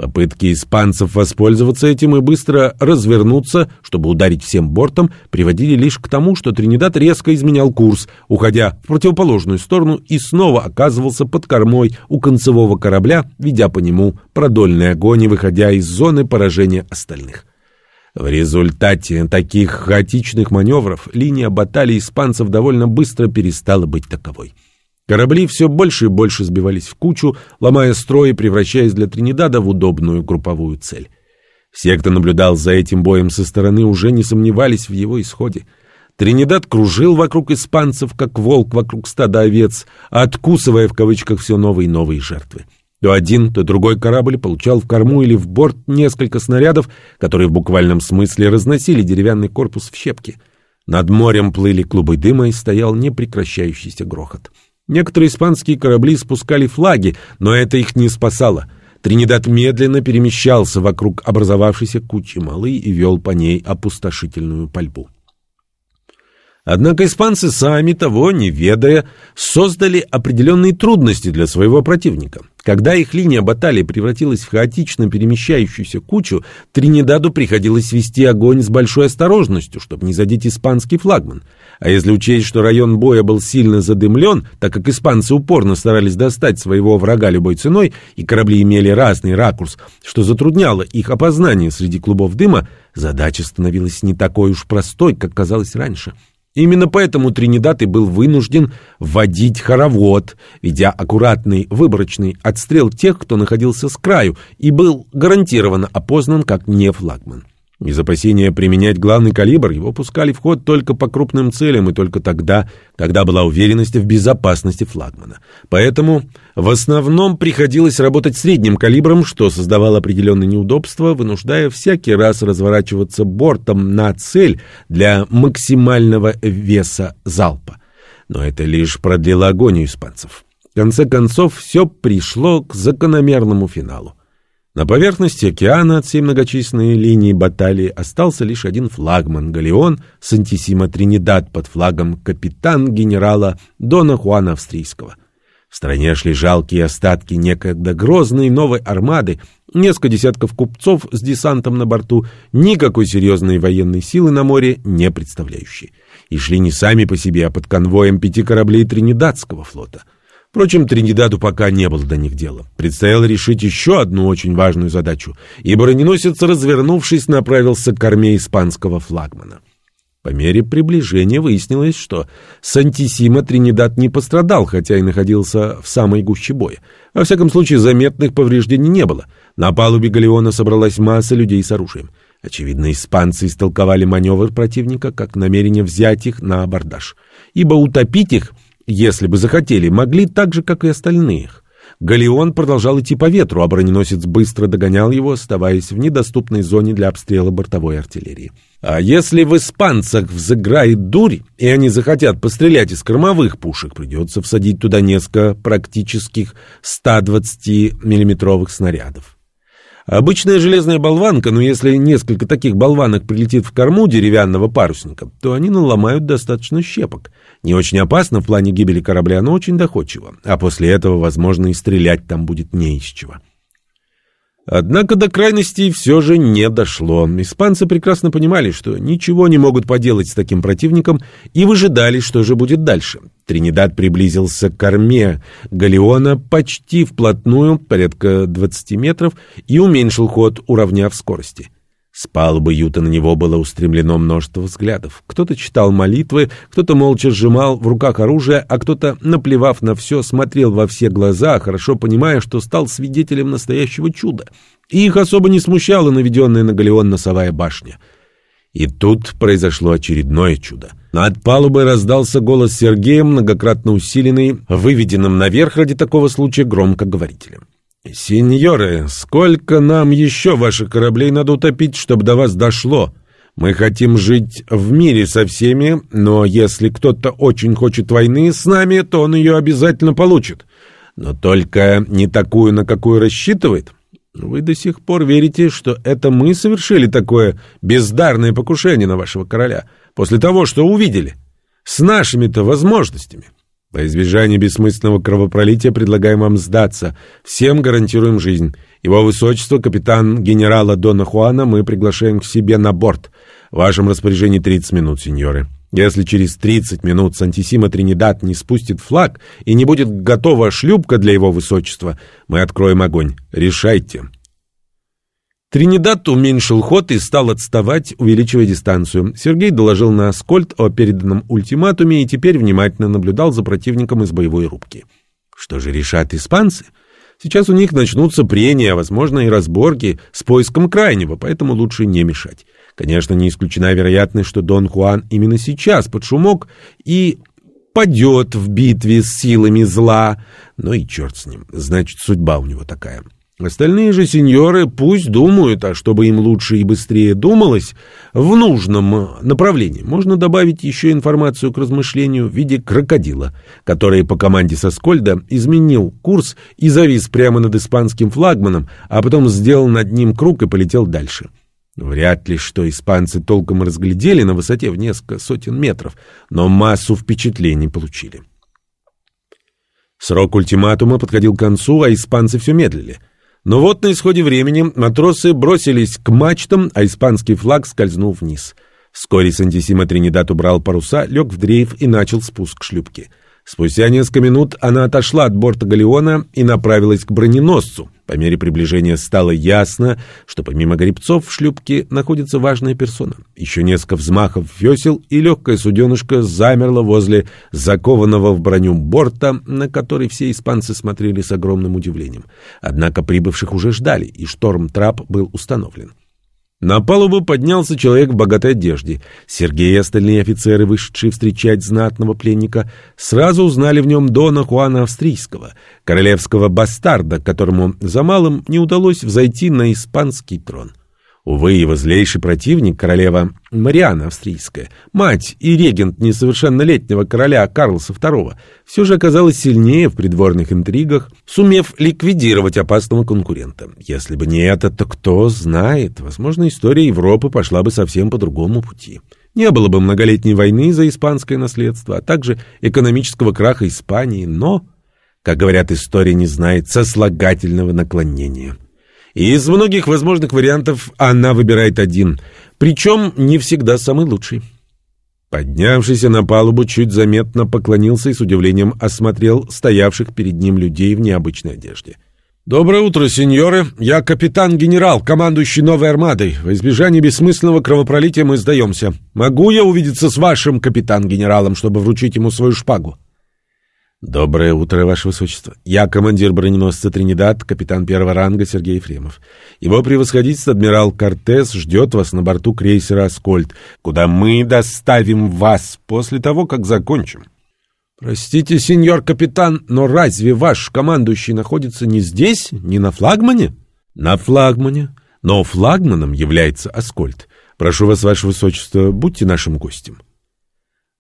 Speaker 1: Попытки испанцев воспользоваться этим и быстро развернуться, чтобы ударить всем бортом, приводили лишь к тому, что Тринидад резко изменял курс, уходя в противоположную сторону и снова оказывался под кормой у концевого корабля, ведя по нему продольный огонь и выходя из зоны поражения остальных. В результате таких хаотичных маневров линия баталии испанцев довольно быстро перестала быть таковой. Корабли все больше и больше сбивались в кучу, ломая строй и превращаясь для Тринидада в удобную групповую цель. Все, кто наблюдал за этим боем со стороны, уже не сомневались в его исходе. Тринидад кружил вокруг испанцев, как волк вокруг стада овец, откусывая в кавычках все новые и новые жертвы. То один, то другой корабль получал в корму или в борт несколько снарядов, которые в буквальном смысле разносили деревянный корпус в щепки. Над морем плыли клубы дыма и стоял непрекращающийся грохот. Некоторые испанские корабли спускали флаги, но это их не спасало. Тринидад медленно перемещался вокруг образовавшейся кучи малы и вел по ней опустошительную пальбу. Однако испанцы сами того не ведая, создали определенные трудности для своего противника. Когда их линия баталии превратилась в хаотично перемещающуюся кучу, Тринидаду приходилось вести огонь с большой осторожностью, чтобы не задеть испанский флагман. А если учесть, что район боя был сильно задымлен, так как испанцы упорно старались достать своего врага любой ценой, и корабли имели разный ракурс, что затрудняло их опознание среди клубов дыма, задача становилась не такой уж простой, как казалось раньше. Именно поэтому Тринидад и был вынужден вводить хоровод, ведя аккуратный выборочный отстрел тех, кто находился с краю, и был гарантированно опознан как не флагман. Из опасения применять главный калибр его пускали в ход только по крупным целям и только тогда, когда была уверенность в безопасности флагмана. Поэтому в основном приходилось работать средним калибром, что создавало определенные неудобства, вынуждая всякий раз разворачиваться бортом на цель для максимального веса залпа. Но это лишь продлило агонию испанцев. В конце концов, все пришло к закономерному финалу. На поверхности океана от всей многочисленной линии баталии остался лишь один флагман «Галеон» Сантисима Тринидад под флагом капитан генерала Дона Хуана Австрийского. В стране шли жалкие остатки некогда грозной новой армады, несколько десятков купцов с десантом на борту, никакой серьезной военной силы на море не представляющие. И шли не сами по себе, а под конвоем пяти кораблей Тринидадского флота. Впрочем, Тринидаду пока не было до них дела. Предстояло решить еще одну очень важную задачу, и броненосец, развернувшись, направился к корме испанского флагмана. По мере приближения выяснилось, что Сантисима Тринидад не пострадал, хотя и находился в самой гуще боя. Во всяком случае, заметных повреждений не было. На палубе галеона собралась масса людей с оружием. Очевидно, испанцы истолковали маневр противника как намерение взять их на абордаж. Ибо утопить их, если бы захотели, могли так же, как и остальных. Галеон продолжал идти по ветру, а броненосец быстро догонял его, оставаясь в недоступной зоне для обстрела бортовой артиллерии. А если в испанцах взыграет дурь, и они захотят пострелять из кормовых пушек, придется всадить туда несколько практических 120-миллиметровых снарядов. Обычная железная болванка, но если несколько таких болванок прилетит в корму деревянного парусника, то они наломают достаточно щепок. Не очень опасно в плане гибели корабля, но очень доходчиво. А после этого, возможно, и стрелять там будет не из чего. Однако до крайностей все же не дошло. Испанцы прекрасно понимали, что ничего не могут поделать с таким противником и выжидали, что же будет дальше. Тринидад приблизился к корме галеона почти вплотную, порядка 20 метров, и уменьшил ход, уравняв скорости. С палубы Юта на него было устремлено множество взглядов. Кто-то читал молитвы, кто-то молча сжимал в руках оружие, а кто-то, наплевав на все, смотрел во все глаза, хорошо понимая, что стал свидетелем настоящего чуда. И их особо не смущала наведенная на галеон носовая башня. И тут произошло очередное чудо. Над палубой раздался голос Сергея, многократно усиленный, выведенным наверх ради такого случая громкоговорителем. «Сеньоры, сколько нам еще ваших кораблей надо утопить, чтобы до вас дошло? Мы хотим жить в мире со всеми, но если кто-то очень хочет войны с нами, то он ее обязательно получит. Но только не такую, на какую рассчитывает. Вы до сих пор верите, что это мы совершили такое бездарное покушение на вашего короля, после того, что увидели? С нашими-то возможностями». Во избежание бессмысленного кровопролития предлагаем вам сдаться. Всем гарантируем жизнь. Его высочество, капитан генерала Дона Хуана, мы приглашаем к себе на борт. В вашем распоряжении 30 минут, сеньоры. Если через 30 минут Сантисима Тринидад не спустит флаг и не будет готова шлюпка для его высочества, мы откроем огонь. Решайте. Тринидад уменьшил ход и стал отставать, увеличивая дистанцию. Сергей доложил на Аскольд о переданном ультиматуме и теперь внимательно наблюдал за противником из боевой рубки. Что же решат испанцы? Сейчас у них начнутся прения, возможно, и разборки с поиском крайнего, поэтому лучше не мешать. Конечно, не исключена вероятность, что Дон Хуан именно сейчас под шумок и падет в битве с силами зла. Но и черт с ним, значит, судьба у него такая. Остальные же сеньоры пусть думают, а чтобы им лучше и быстрее думалось, в нужном направлении. Можно добавить еще информацию к размышлению в виде крокодила, который по команде Соскольда изменил курс и завис прямо над испанским флагманом, а потом сделал над ним круг и полетел дальше. Вряд ли, что испанцы толком разглядели на высоте в несколько сотен метров, но массу впечатлений получили. Срок ультиматума подходил к концу, а испанцы все медлили — но вот на исходе времени матросы бросились к мачтам, а испанский флаг скользнул вниз. Вскоре Сантисима Тринидад убрал паруса, лег в дрейф и начал спуск шлюпки. Спустя несколько минут она отошла от борта галеона и направилась к броненосцу. По мере приближения стало ясно, что помимо гребцов в шлюпке находится важная персона. Еще несколько взмахов весел, и легкая суденышко замерло возле закованного в броню борта, на который все испанцы смотрели с огромным удивлением. Однако прибывших уже ждали, и шторм-трап был установлен. На палубу поднялся человек в богатой одежде. Сергей и остальные офицеры, вышедшие встречать знатного пленника, сразу узнали в нем Дона Хуана Австрийского, королевского бастарда, которому за малым не удалось взойти на испанский трон. Увы, его злейший противник, королева Мариана Австрийская, мать и регент несовершеннолетнего короля Карлоса II, все же оказалась сильнее в придворных интригах, сумев ликвидировать опасного конкурента. Если бы не это, то кто знает, возможно, история Европы пошла бы совсем по другому пути. Не было бы многолетней войны за испанское наследство, а также экономического краха Испании, но... Как говорят, история не знает сослагательного наклонения. Из многих возможных вариантов она выбирает один, причем не всегда самый лучший. Поднявшийся на палубу, чуть заметно поклонился и с удивлением осмотрел стоявших перед ним людей в необычной одежде. «Доброе утро, сеньоры. Я капитан-генерал, командующий новой армадой. В избежание бессмысленного кровопролития мы сдаемся. Могу я увидеться с вашим капитан-генералом, чтобы вручить ему свою шпагу?» «Доброе утро, Ваше Высочество. Я командир броненосца «Тринидад», капитан первого ранга Сергей Ефремов. Его превосходительство адмирал Кортес ждет вас на борту крейсера «Аскольд», куда мы доставим вас после того, как закончим». «Простите, сеньор капитан, но разве ваш командующий находится не здесь, не на флагмане?» «На флагмане. Но флагманом является «Аскольд». Прошу вас, Ваше Высочество, будьте нашим гостем».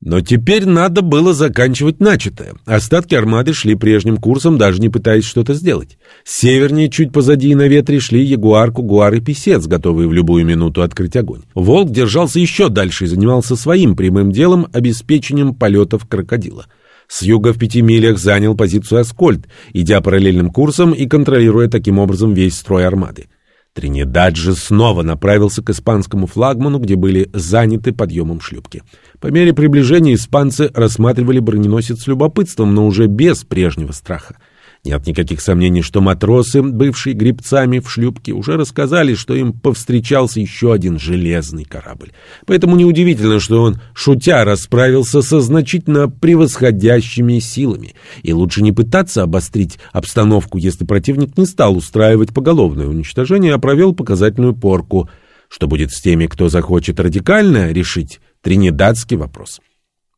Speaker 1: Но теперь надо было заканчивать начатое. Остатки армады шли прежним курсом, даже не пытаясь что-то сделать. Севернее, чуть позади и на ветре, шли ягуар, кугуар и писец, готовые в любую минуту открыть огонь. Волк держался еще дальше и занимался своим прямым делом обеспечением полетов крокодила. С юга в пяти милях занял позицию Аскольд, идя параллельным курсом и контролируя таким образом весь строй армады. Тринидад же снова направился к испанскому флагману, где были заняты подъемом шлюпки. По мере приближения испанцы рассматривали броненосец с любопытством, но уже без прежнего страха. Нет никаких сомнений, что матросы, бывшие грибцами в шлюпке, уже рассказали, что им повстречался еще один железный корабль. Поэтому неудивительно, что он, шутя, расправился со значительно превосходящими силами. И лучше не пытаться обострить обстановку, если противник не стал устраивать поголовное уничтожение, а провел показательную порку. Что будет с теми, кто захочет радикально решить тринидадский вопрос?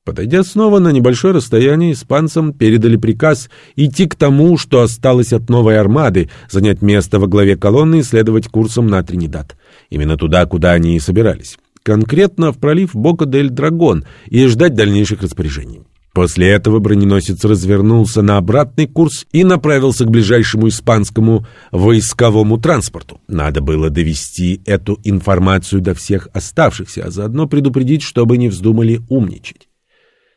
Speaker 1: Подойдя снова на небольшое расстояние, испанцам передали приказ идти к тому, что осталось от новой армады, занять место во главе колонны и следовать курсом на Тринидад. Именно туда, куда они и собирались. Конкретно в пролив Бока-дель-Драгон и ждать дальнейших распоряжений. После этого броненосец развернулся на обратный курс и направился к ближайшему испанскому войсковому транспорту. Надо было довести эту информацию до всех оставшихся, а заодно предупредить, чтобы не вздумали умничать.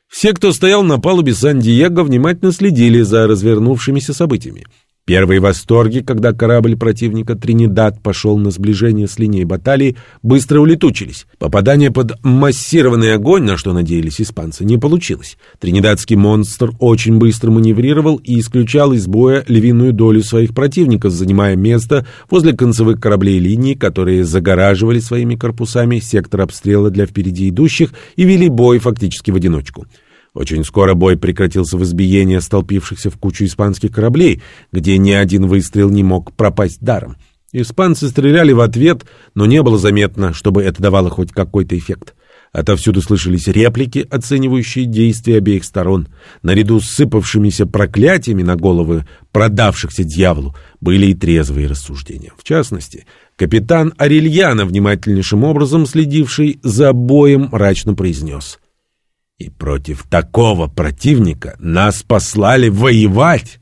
Speaker 1: Все, кто стоял на палубе Сан-Диего, внимательно следили за развернувшимися событиями. Первые восторги, когда корабль противника Тринидад пошел на сближение с линией баталии, быстро улетучились. Попадание под массированный огонь, на что надеялись испанцы, не получилось. Тринидадский монстр очень быстро маневрировал и исключал из боя львиную долю своих противников, занимая место возле концевых кораблей линии, которые загораживали своими корпусами сектор обстрела для впереди идущих и вели бой фактически в одиночку. Очень скоро бой прекратился в избиении столпившихся в кучу испанских кораблей, где ни один выстрел не мог пропасть даром. Испанцы стреляли в ответ, но не было заметно, чтобы это давало хоть какой-то эффект. Отовсюду слышались реплики, оценивающие действия обеих сторон. Наряду с сыпавшимися проклятиями на головы продавшихся дьяволу были и трезвые рассуждения. В частности, капитан Арельяна, внимательнейшим образом следивший за боем, мрачно произнес — и против такого противника нас послали воевать.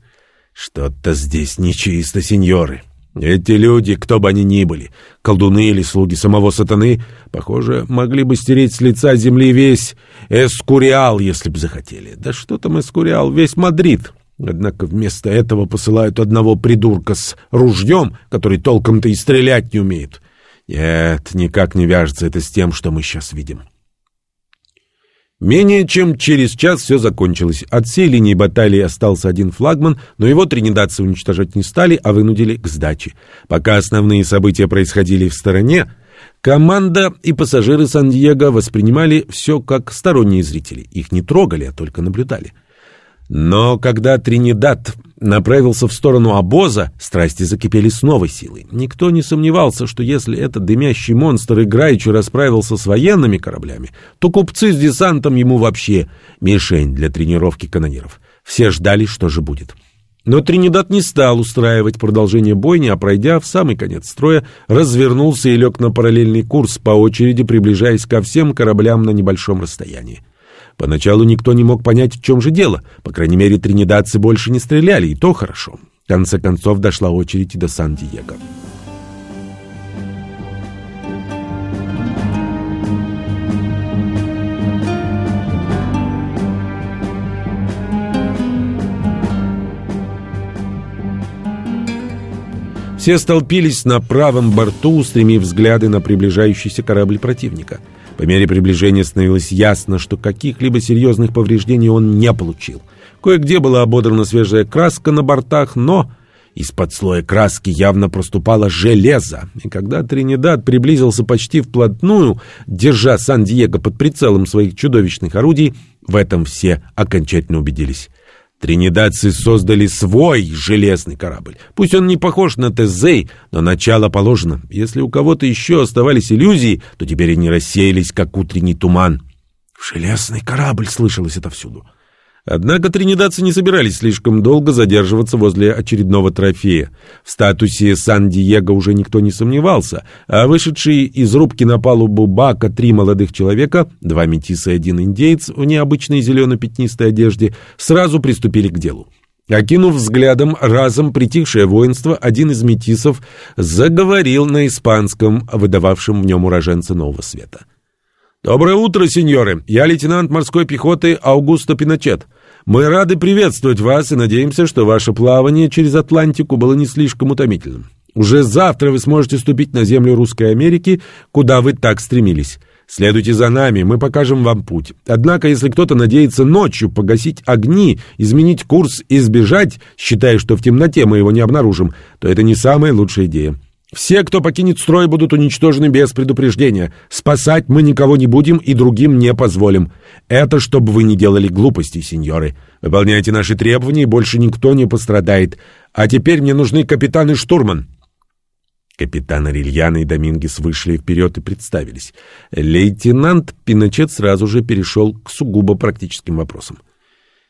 Speaker 1: Что-то здесь нечисто, сеньоры. Эти люди, кто бы они ни были, колдуны или слуги самого сатаны, похоже, могли бы стереть с лица земли весь Эскуриал, если бы захотели. Да что там Эскуриал, весь Мадрид. Однако вместо этого посылают одного придурка с ружьем, который толком-то и стрелять не умеет. Нет, никак не вяжется это с тем, что мы сейчас видим. Менее чем через час все закончилось. От всей линии баталии остался один флагман, но его тринидадцы уничтожать не стали, а вынудили к сдаче. Пока основные события происходили в стороне, команда и пассажиры Сан-Диего воспринимали все как сторонние зрители. Их не трогали, а только наблюдали. Но когда Тринидад направился в сторону обоза, страсти закипели с новой силой. Никто не сомневался, что если этот дымящий монстр играючи расправился с военными кораблями, то купцы с десантом ему вообще мишень для тренировки канониров. Все ждали, что же будет. Но Тринидад не стал устраивать продолжение бойни, а пройдя в самый конец строя, развернулся и лег на параллельный курс, по очереди приближаясь ко всем кораблям на небольшом расстоянии. Поначалу никто не мог понять, в чем же дело. По крайней мере, тринидадцы больше не стреляли, и то хорошо. В конце концов дошла очередь и до Сан-Диего. Все столпились на правом борту, устремив взгляды на приближающийся корабль противника – по мере приближения становилось ясно, что каких-либо серьезных повреждений он не получил. Кое-где была ободрана свежая краска на бортах, но из-под слоя краски явно проступало железо, и когда Тринидад приблизился почти вплотную, держа Сан-Диего под прицелом своих чудовищных орудий, в этом все окончательно убедились. Тринидадцы создали свой железный корабль. Пусть он не похож на Тезей, но начало положено. Если у кого-то еще оставались иллюзии, то теперь они рассеялись, как утренний туман. «Железный корабль!» — слышалось отовсюду. Однако тринидадцы не собирались слишком долго задерживаться возле очередного трофея. В статусе Сан-Диего уже никто не сомневался, а вышедшие из рубки на палубу бака три молодых человека, два метиса и один индеец в необычной зелено-пятнистой одежде, сразу приступили к делу. Окинув взглядом разом притихшее воинство, один из метисов заговорил на испанском, выдававшем в нем уроженца Нового Света. «Доброе утро, сеньоры! Я лейтенант морской пехоты Аугусто Пиночет. Мы рады приветствовать вас и надеемся, что ваше плавание через Атлантику было не слишком утомительным. Уже завтра вы сможете ступить на землю Русской Америки, куда вы так стремились. Следуйте за нами, мы покажем вам путь. Однако, если кто-то надеется ночью погасить огни, изменить курс и сбежать, считая, что в темноте мы его не обнаружим, то это не самая лучшая идея. Все, кто покинет строй, будут уничтожены без предупреждения. Спасать мы никого не будем и другим не позволим. Это чтобы вы не делали глупостей, сеньоры. Выполняйте наши требования, и больше никто не пострадает. А теперь мне нужны капитан и штурман». Капитан Арильяна и Домингес вышли вперед и представились. Лейтенант Пиночет сразу же перешел к сугубо практическим вопросам.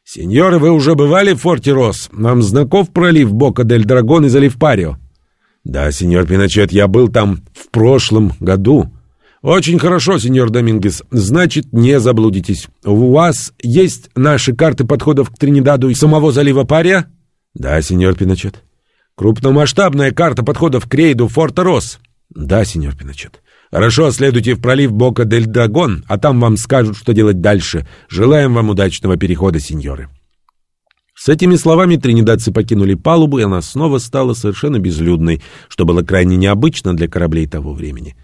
Speaker 1: «Сеньоры, вы уже бывали в форте Рос? Нам знаков пролив Бока-дель-Драгон и залив Парио?» Да, сеньор Пиночет, я был там в прошлом году. Очень хорошо, сеньор Домингес. Значит, не заблудитесь. У вас есть наши карты подходов к Тринидаду и самого залива Пария? Да, сеньор Пиночет. Крупномасштабная карта подходов к рейду Форта Рос. Да, сеньор Пиночет. Хорошо, следуйте в пролив Бока-дель-Драгон, а там вам скажут, что делать дальше. Желаем вам удачного перехода, сеньоры. С этими словами тринидадцы покинули палубу, и она снова стала совершенно безлюдной, что было крайне необычно для кораблей того времени.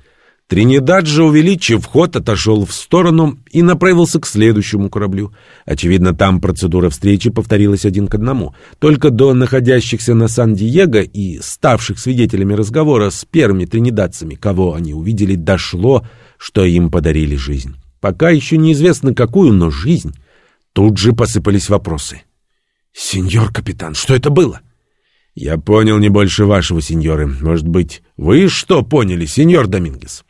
Speaker 1: Тринидад же, увеличив ход, отошел в сторону и направился к следующему кораблю. Очевидно, там процедура встречи повторилась один к одному. Только до находящихся на Сан-Диего и ставших свидетелями разговора с первыми тринидадцами, кого они увидели, дошло, что им подарили жизнь. Пока еще неизвестно какую, но жизнь. Тут же посыпались вопросы. «Сеньор капитан, что это было?» «Я понял не больше вашего, сеньоры. Может быть, вы что поняли, сеньор Домингес?»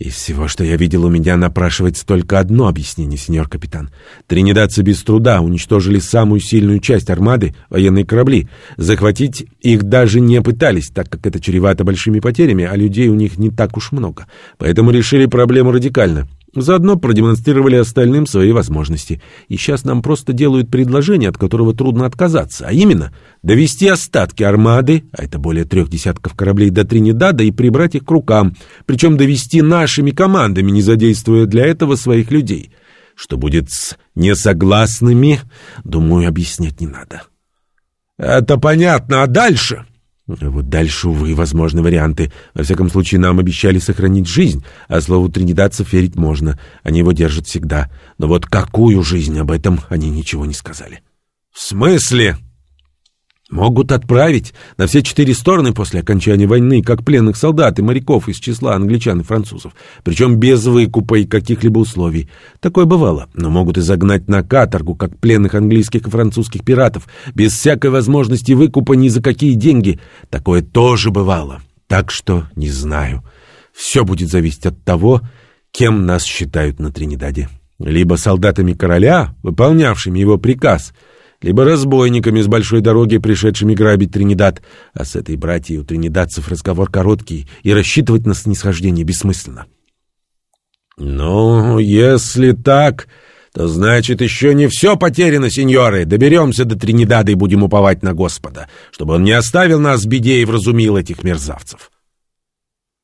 Speaker 1: Из всего, что я видел, у меня напрашивается только одно объяснение, сеньор капитан. Тринидадцы без труда уничтожили самую сильную часть армады, военные корабли. Захватить их даже не пытались, так как это чревато большими потерями, а людей у них не так уж много. Поэтому решили проблему радикально. Заодно продемонстрировали остальным свои возможности. И сейчас нам просто делают предложение, от которого трудно отказаться, а именно довести остатки армады, а это более трех десятков кораблей до Тринидада, и прибрать их к рукам, причем довести нашими командами, не задействуя для этого своих людей. Что будет с несогласными, думаю, объяснять не надо. «Это понятно, а дальше?» Вот дальше, увы, возможны варианты. Во всяком случае, нам обещали сохранить жизнь, а слову тринидадцев верить можно. Они его держат всегда. Но вот какую жизнь, об этом они ничего не сказали. — В смысле? Могут отправить на все четыре стороны после окончания войны, как пленных солдат и моряков из числа англичан и французов, причем без выкупа и каких-либо условий. Такое бывало, но могут и загнать на каторгу, как пленных английских и французских пиратов, без всякой возможности выкупа ни за какие деньги. Такое тоже бывало. Так что не знаю. Все будет зависеть от того, кем нас считают на Тринидаде. Либо солдатами короля, выполнявшими его приказ — либо разбойниками с большой дороги, пришедшими грабить Тринидад. А с этой братьей у тринидадцев разговор короткий, и рассчитывать на снисхождение бессмысленно. «Ну, если так, то значит еще не все потеряно, сеньоры. Доберемся до Тринидада и будем уповать на Господа, чтобы он не оставил нас в беде и вразумил этих мерзавцев».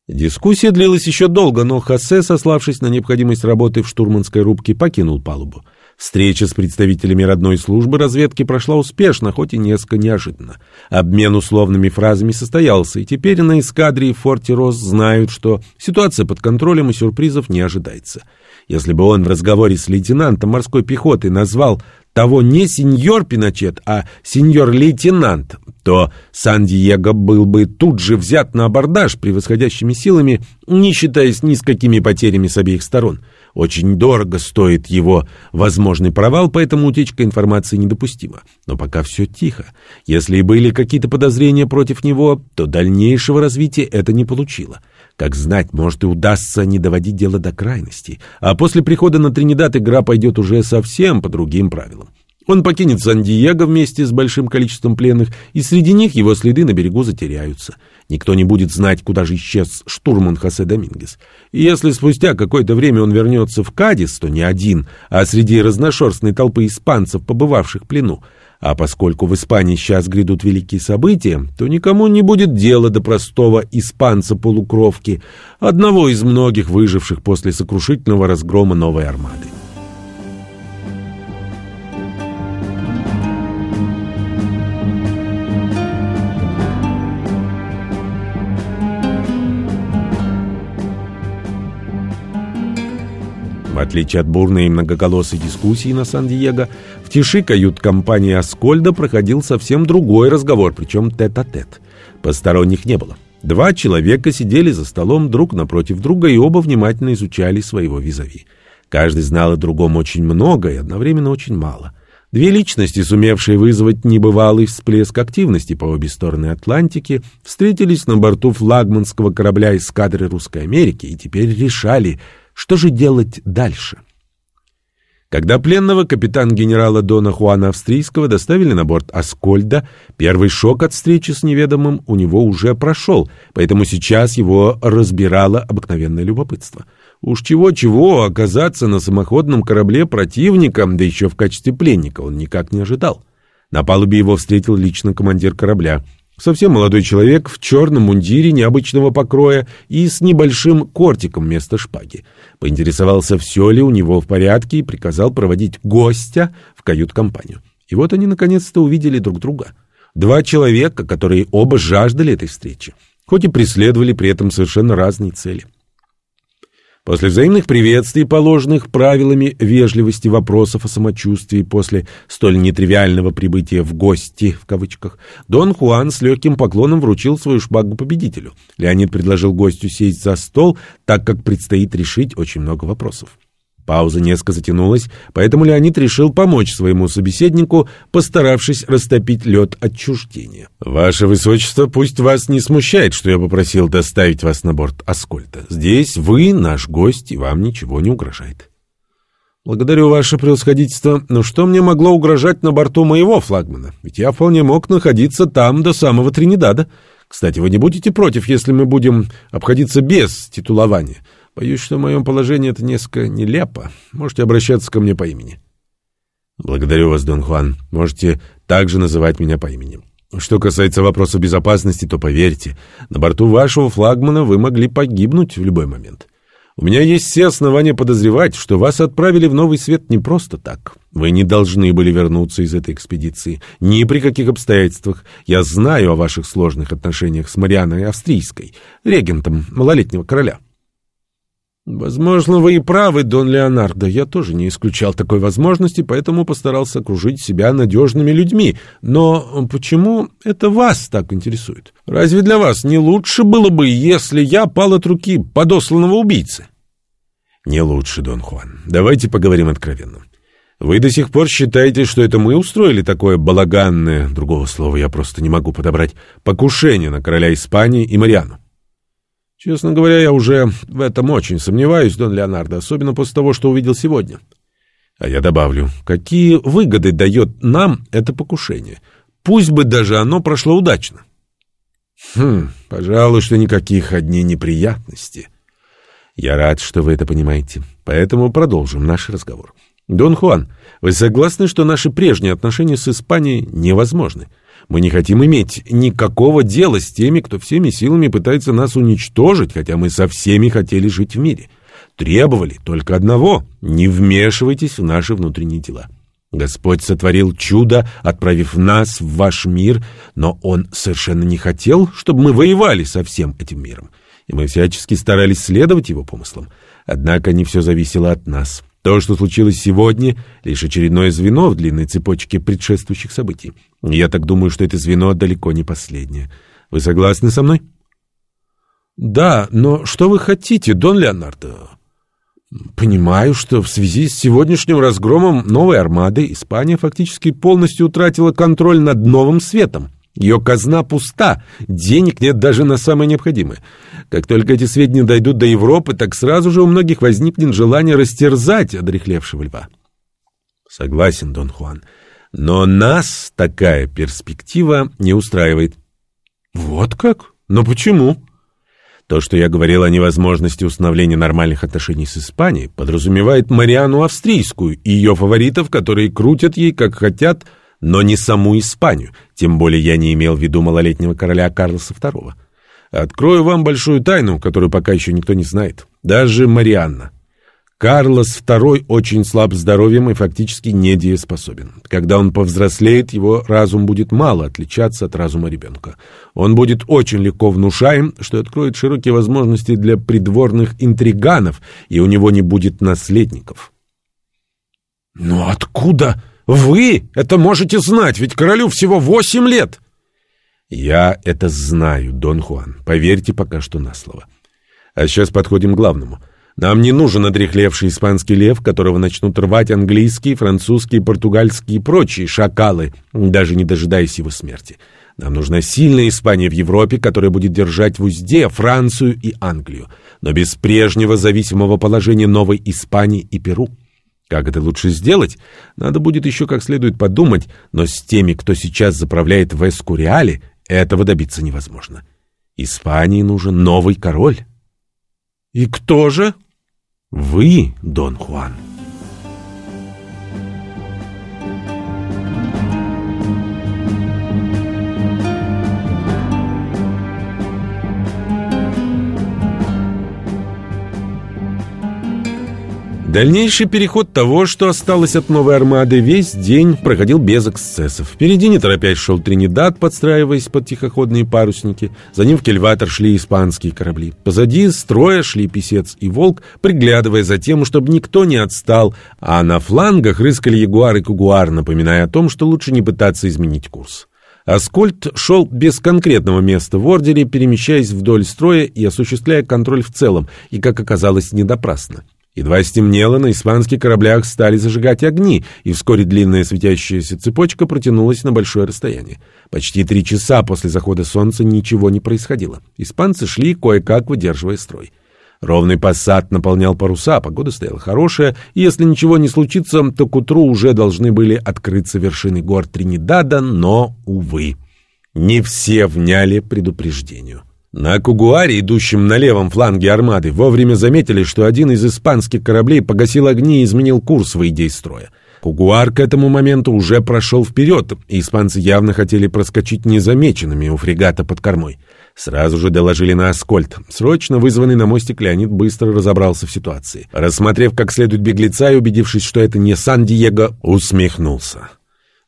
Speaker 1: Дискуссия длилась еще долго, но Хосе, сославшись на необходимость работы в штурманской рубке, покинул палубу. Встреча с представителями родной службы разведки прошла успешно, хоть и несколько неожиданно. Обмен условными фразами состоялся, и теперь на эскадре и форте Рос знают, что ситуация под контролем и сюрпризов не ожидается. Если бы он в разговоре с лейтенантом морской пехоты назвал того не сеньор Пиночет, а сеньор-лейтенант, то Сан-Диего был бы тут же взят на абордаж превосходящими силами, не считаясь ни с какими потерями с обеих сторон. Очень дорого стоит его возможный провал, поэтому утечка информации недопустима. Но пока все тихо. Если и были какие-то подозрения против него, то дальнейшего развития это не получило. Как знать, может и удастся не доводить дело до крайности. А после прихода на Тринидад игра пойдет уже совсем по другим правилам. Он покинет Сан-Диего вместе с большим количеством пленных, и среди них его следы на берегу затеряются. Никто не будет знать, куда же исчез штурман Хосе Домингес. И если спустя какое-то время он вернется в Кадис, то не один, а среди разношерстной толпы испанцев, побывавших в плену. А поскольку в Испании сейчас грядут великие события, то никому не будет дела до простого испанца-полукровки, одного из многих выживших после сокрушительного разгрома новой армады. В отличие от бурной и многоголосой дискуссии на Сан-Диего, в тиши кают-компании Аскольда проходил совсем другой разговор, причем тет-а-тет. -тет. Посторонних не было. Два человека сидели за столом друг напротив друга и оба внимательно изучали своего визави. Каждый знал о другом очень много и одновременно очень мало. Две личности, сумевшие вызвать небывалый всплеск активности по обе стороны Атлантики, встретились на борту флагманского корабля эскадры Русской Америки и теперь решали – что же делать дальше? Когда пленного капитан-генерала Дона Хуана Австрийского доставили на борт Аскольда, первый шок от встречи с неведомым у него уже прошел, поэтому сейчас его разбирало обыкновенное любопытство. Уж чего-чего оказаться на самоходном корабле противником, да еще в качестве пленника, он никак не ожидал. На палубе его встретил лично командир корабля — Совсем молодой человек в черном мундире необычного покроя и с небольшим кортиком вместо шпаги. Поинтересовался, все ли у него в порядке, и приказал проводить гостя в кают-компанию. И вот они наконец-то увидели друг друга. Два человека, которые оба жаждали этой встречи, хоть и преследовали при этом совершенно разные цели. После взаимных приветствий, положенных правилами вежливости вопросов о самочувствии после столь нетривиального прибытия в гости, в кавычках, Дон Хуан с легким поклоном вручил свою шпагу победителю. Леонид предложил гостю сесть за стол, так как предстоит решить очень много вопросов. Пауза несколько затянулась, поэтому Леонид решил помочь своему собеседнику, постаравшись растопить лед отчуждения. «Ваше Высочество, пусть вас не смущает, что я попросил доставить вас на борт Аскольда. Здесь вы наш гость, и вам ничего не угрожает». «Благодарю, ваше превосходительство. Но что мне могло угрожать на борту моего флагмана? Ведь я вполне мог находиться там до самого Тринидада. Кстати, вы не будете против, если мы будем обходиться без титулования?» Боюсь, что в моем положении это несколько нелепо. Можете обращаться ко мне по имени. Благодарю вас, Дон Хуан. Можете также называть меня по имени. Что касается вопроса безопасности, то поверьте, на борту вашего флагмана вы могли погибнуть в любой момент. У меня есть все основания подозревать, что вас отправили в Новый Свет не просто так. Вы не должны были вернуться из этой экспедиции. Ни при каких обстоятельствах. Я знаю о ваших сложных отношениях с Марианой Австрийской, регентом малолетнего короля. Возможно, вы и правы, Дон Леонардо. Я тоже не исключал такой возможности, поэтому постарался окружить себя надежными людьми. Но почему это вас так интересует? Разве для вас не лучше было бы, если я пал от руки подосланного убийцы? Не лучше, Дон Хуан. Давайте поговорим откровенно. Вы до сих пор считаете, что это мы устроили такое балаганное, другого слова я просто не могу подобрать, покушение на короля Испании и Мариану? Честно говоря, я уже в этом очень сомневаюсь, Дон Леонардо, особенно после того, что увидел сегодня. А я добавлю, какие выгоды дает нам это покушение? Пусть бы даже оно прошло удачно. Хм, пожалуй, что никаких одни неприятности. Я рад, что вы это понимаете. Поэтому продолжим наш разговор. Дон Хуан, вы согласны, что наши прежние отношения с Испанией невозможны? Мы не хотим иметь никакого дела с теми, кто всеми силами пытается нас уничтожить, хотя мы со всеми хотели жить в мире. требовали только одного — не вмешивайтесь в наши внутренние дела. Господь сотворил чудо, отправив нас в ваш мир, но Он совершенно не хотел, чтобы мы воевали со всем этим миром, и мы всячески старались следовать Его помыслам. Однако не все зависело от нас. То, что случилось сегодня, лишь очередное звено в длинной цепочке предшествующих событий. Я так думаю, что это звено далеко не последнее. Вы согласны со мной? Да, но что вы хотите, Дон Леонардо? Понимаю, что в связи с сегодняшним разгромом новой армады Испания фактически полностью утратила контроль над новым светом. Ее казна пуста, денег нет даже на самое необходимое. Как только эти сведения дойдут до Европы, так сразу же у многих возникнет желание растерзать одрехлевшего льва. Согласен, Дон Хуан. Но нас такая перспектива не устраивает. Вот как? Но почему? То, что я говорил о невозможности установления нормальных отношений с Испанией, подразумевает Мариану Австрийскую и ее фаворитов, которые крутят ей как хотят, но не саму Испанию, тем более я не имел в виду малолетнего короля Карлоса II. Открою вам большую тайну, которую пока еще никто не знает. Даже Марианна. Карлос II очень слаб здоровьем и фактически недееспособен. Когда он повзрослеет, его разум будет мало отличаться от разума ребенка. Он будет очень легко внушаем, что откроет широкие возможности для придворных интриганов, и у него не будет наследников. «Но откуда вы это можете знать? Ведь королю всего восемь лет!» «Я это знаю, Дон Хуан. Поверьте пока что на слово. А сейчас подходим к главному». Нам не нужен отрехлевший испанский лев, которого начнут рвать английские, французские, португальские и прочие шакалы, даже не дожидаясь его смерти. Нам нужна сильная Испания в Европе, которая будет держать в узде Францию и Англию, но без прежнего зависимого положения Новой Испании и Перу. Как это лучше сделать? Надо будет еще как следует подумать, но с теми, кто сейчас заправляет в Эскуриале, этого добиться невозможно. Испании нужен новый король. И кто же? Вы, Дон Хуан. Дальнейший переход того, что осталось от новой армады, весь день проходил без эксцессов. Впереди, не торопясь, шел Тринидад, подстраиваясь под тихоходные парусники. За ним в кельватор шли испанские корабли. Позади строя шли Песец и Волк, приглядывая за тем, чтобы никто не отстал, а на флангах рыскали Ягуар и Кугуар, напоминая о том, что лучше не пытаться изменить курс. Аскольд шел без конкретного места в ордере, перемещаясь вдоль строя и осуществляя контроль в целом, и, как оказалось, не напрасно. Едва стемнело, на испанских кораблях стали зажигать огни, и вскоре длинная светящаяся цепочка протянулась на большое расстояние. Почти три часа после захода солнца ничего не происходило. Испанцы шли, кое-как выдерживая строй. Ровный посад наполнял паруса, погода стояла хорошая, и если ничего не случится, то к утру уже должны были открыться вершины гор Тринидада, но, увы, не все вняли предупреждению. На Кугуаре, идущем на левом фланге армады, вовремя заметили, что один из испанских кораблей погасил огни и изменил курс, выйдя из строя. Кугуар к этому моменту уже прошел вперед, и испанцы явно хотели проскочить незамеченными у фрегата под кормой. Сразу же доложили на Аскольд. Срочно вызванный на мостик Леонид быстро разобрался в ситуации. Рассмотрев как следует беглеца и убедившись, что это не Сан-Диего, усмехнулся.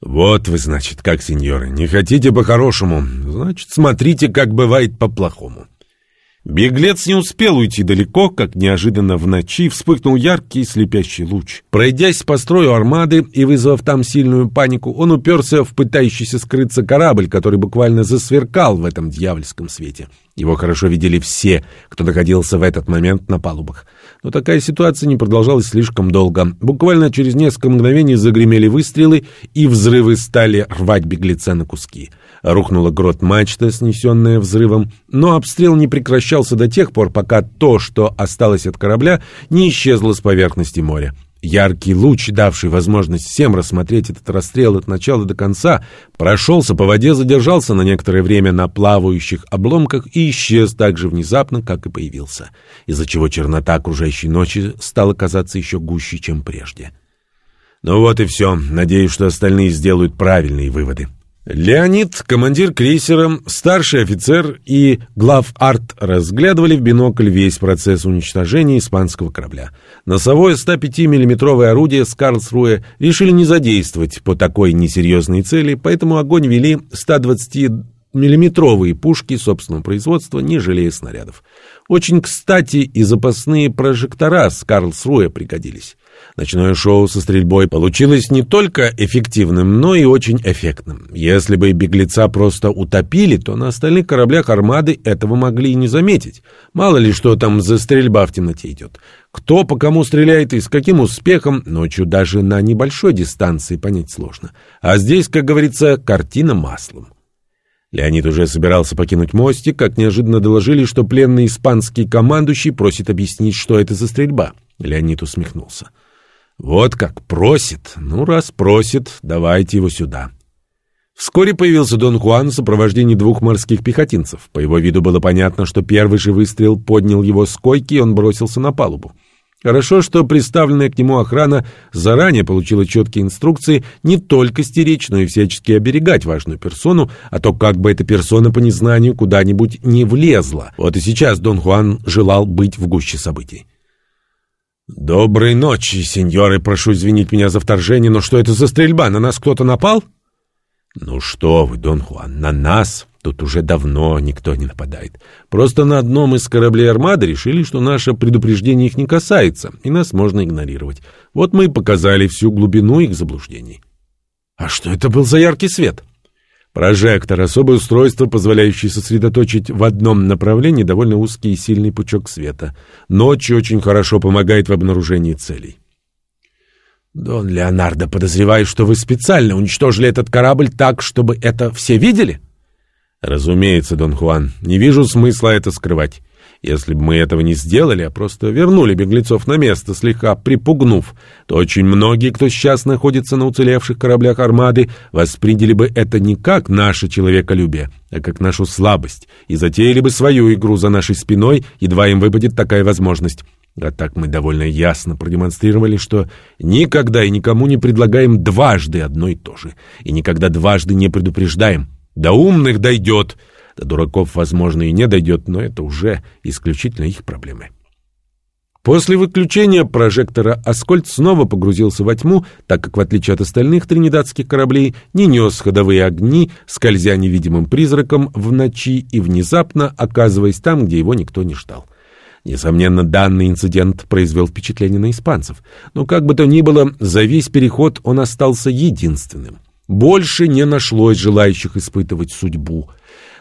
Speaker 1: «Вот вы, значит, как, сеньоры, не хотите по-хорошему, значит, смотрите, как бывает по-плохому». Беглец не успел уйти далеко, как неожиданно в ночи вспыхнул яркий слепящий луч. Пройдясь по строю армады и вызвав там сильную панику, он уперся в пытающийся скрыться корабль, который буквально засверкал в этом дьявольском свете. Его хорошо видели все, кто находился в этот момент на палубах. Но такая ситуация не продолжалась слишком долго. Буквально через несколько мгновений загремели выстрелы, и взрывы стали рвать беглеца на куски. Рухнула грот мачта, снесенная взрывом, но обстрел не прекращался до тех пор, пока то, что осталось от корабля, не исчезло с поверхности моря. Яркий луч, давший возможность всем рассмотреть этот расстрел от начала до конца, прошелся по воде, задержался на некоторое время на плавающих обломках и исчез так же внезапно, как и появился, из-за чего чернота окружающей ночи стала казаться еще гуще, чем прежде. Ну вот и все. Надеюсь, что остальные сделают правильные выводы. Леонид, командир крейсера, старший офицер и глав арт разглядывали в бинокль весь процесс уничтожения испанского корабля. Носовое 105 миллиметровое орудие с Карлсруэ решили не задействовать по такой несерьезной цели, поэтому огонь вели 120 миллиметровые пушки собственного производства, не жалея снарядов. Очень кстати и запасные прожектора с Карлсруэ пригодились. Ночное шоу со стрельбой получилось не только эффективным, но и очень эффектным. Если бы беглеца просто утопили, то на остальных кораблях армады этого могли и не заметить. Мало ли что там за стрельба в темноте идет. Кто по кому стреляет и с каким успехом, ночью даже на небольшой дистанции понять сложно. А здесь, как говорится, картина маслом. Леонид уже собирался покинуть мостик, как неожиданно доложили, что пленный испанский командующий просит объяснить, что это за стрельба. Леонид усмехнулся. «Вот как, просит. Ну, раз просит, давайте его сюда». Вскоре появился Дон Хуан в сопровождении двух морских пехотинцев. По его виду было понятно, что первый же выстрел поднял его с койки, и он бросился на палубу. Хорошо, что представленная к нему охрана заранее получила четкие инструкции не только стеречь, но и всячески оберегать важную персону, а то как бы эта персона по незнанию куда-нибудь не влезла. Вот и сейчас Дон Хуан желал быть в гуще событий. «Доброй ночи, сеньоры, прошу извинить меня за вторжение, но что это за стрельба? На нас кто-то напал?» «Ну что вы, Дон Хуан, на нас тут уже давно никто не нападает. Просто на одном из кораблей армады решили, что наше предупреждение их не касается, и нас можно игнорировать. Вот мы и показали всю глубину их заблуждений». «А что это был за яркий свет?» Прожектор — особое устройство, позволяющее сосредоточить в одном направлении довольно узкий и сильный пучок света. Ночью очень хорошо помогает в обнаружении целей. «Дон Леонардо, подозреваю, что вы специально уничтожили этот корабль так, чтобы это все видели?» «Разумеется, Дон Хуан. Не вижу смысла это скрывать. Если бы мы этого не сделали, а просто вернули беглецов на место, слегка припугнув, то очень многие, кто сейчас находится на уцелевших кораблях армады, восприняли бы это не как наше человеколюбие, а как нашу слабость, и затеяли бы свою игру за нашей спиной, едва им выпадет такая возможность. А так мы довольно ясно продемонстрировали, что никогда и никому не предлагаем дважды одно и то же, и никогда дважды не предупреждаем. До умных дойдет — до дураков, возможно, и не дойдет, но это уже исключительно их проблемы. После выключения прожектора Аскольд снова погрузился во тьму, так как, в отличие от остальных тринидадских кораблей, не нес ходовые огни, скользя невидимым призраком в ночи и внезапно оказываясь там, где его никто не ждал. Несомненно, данный инцидент произвел впечатление на испанцев, но как бы то ни было, за весь переход он остался единственным. Больше не нашлось желающих испытывать судьбу —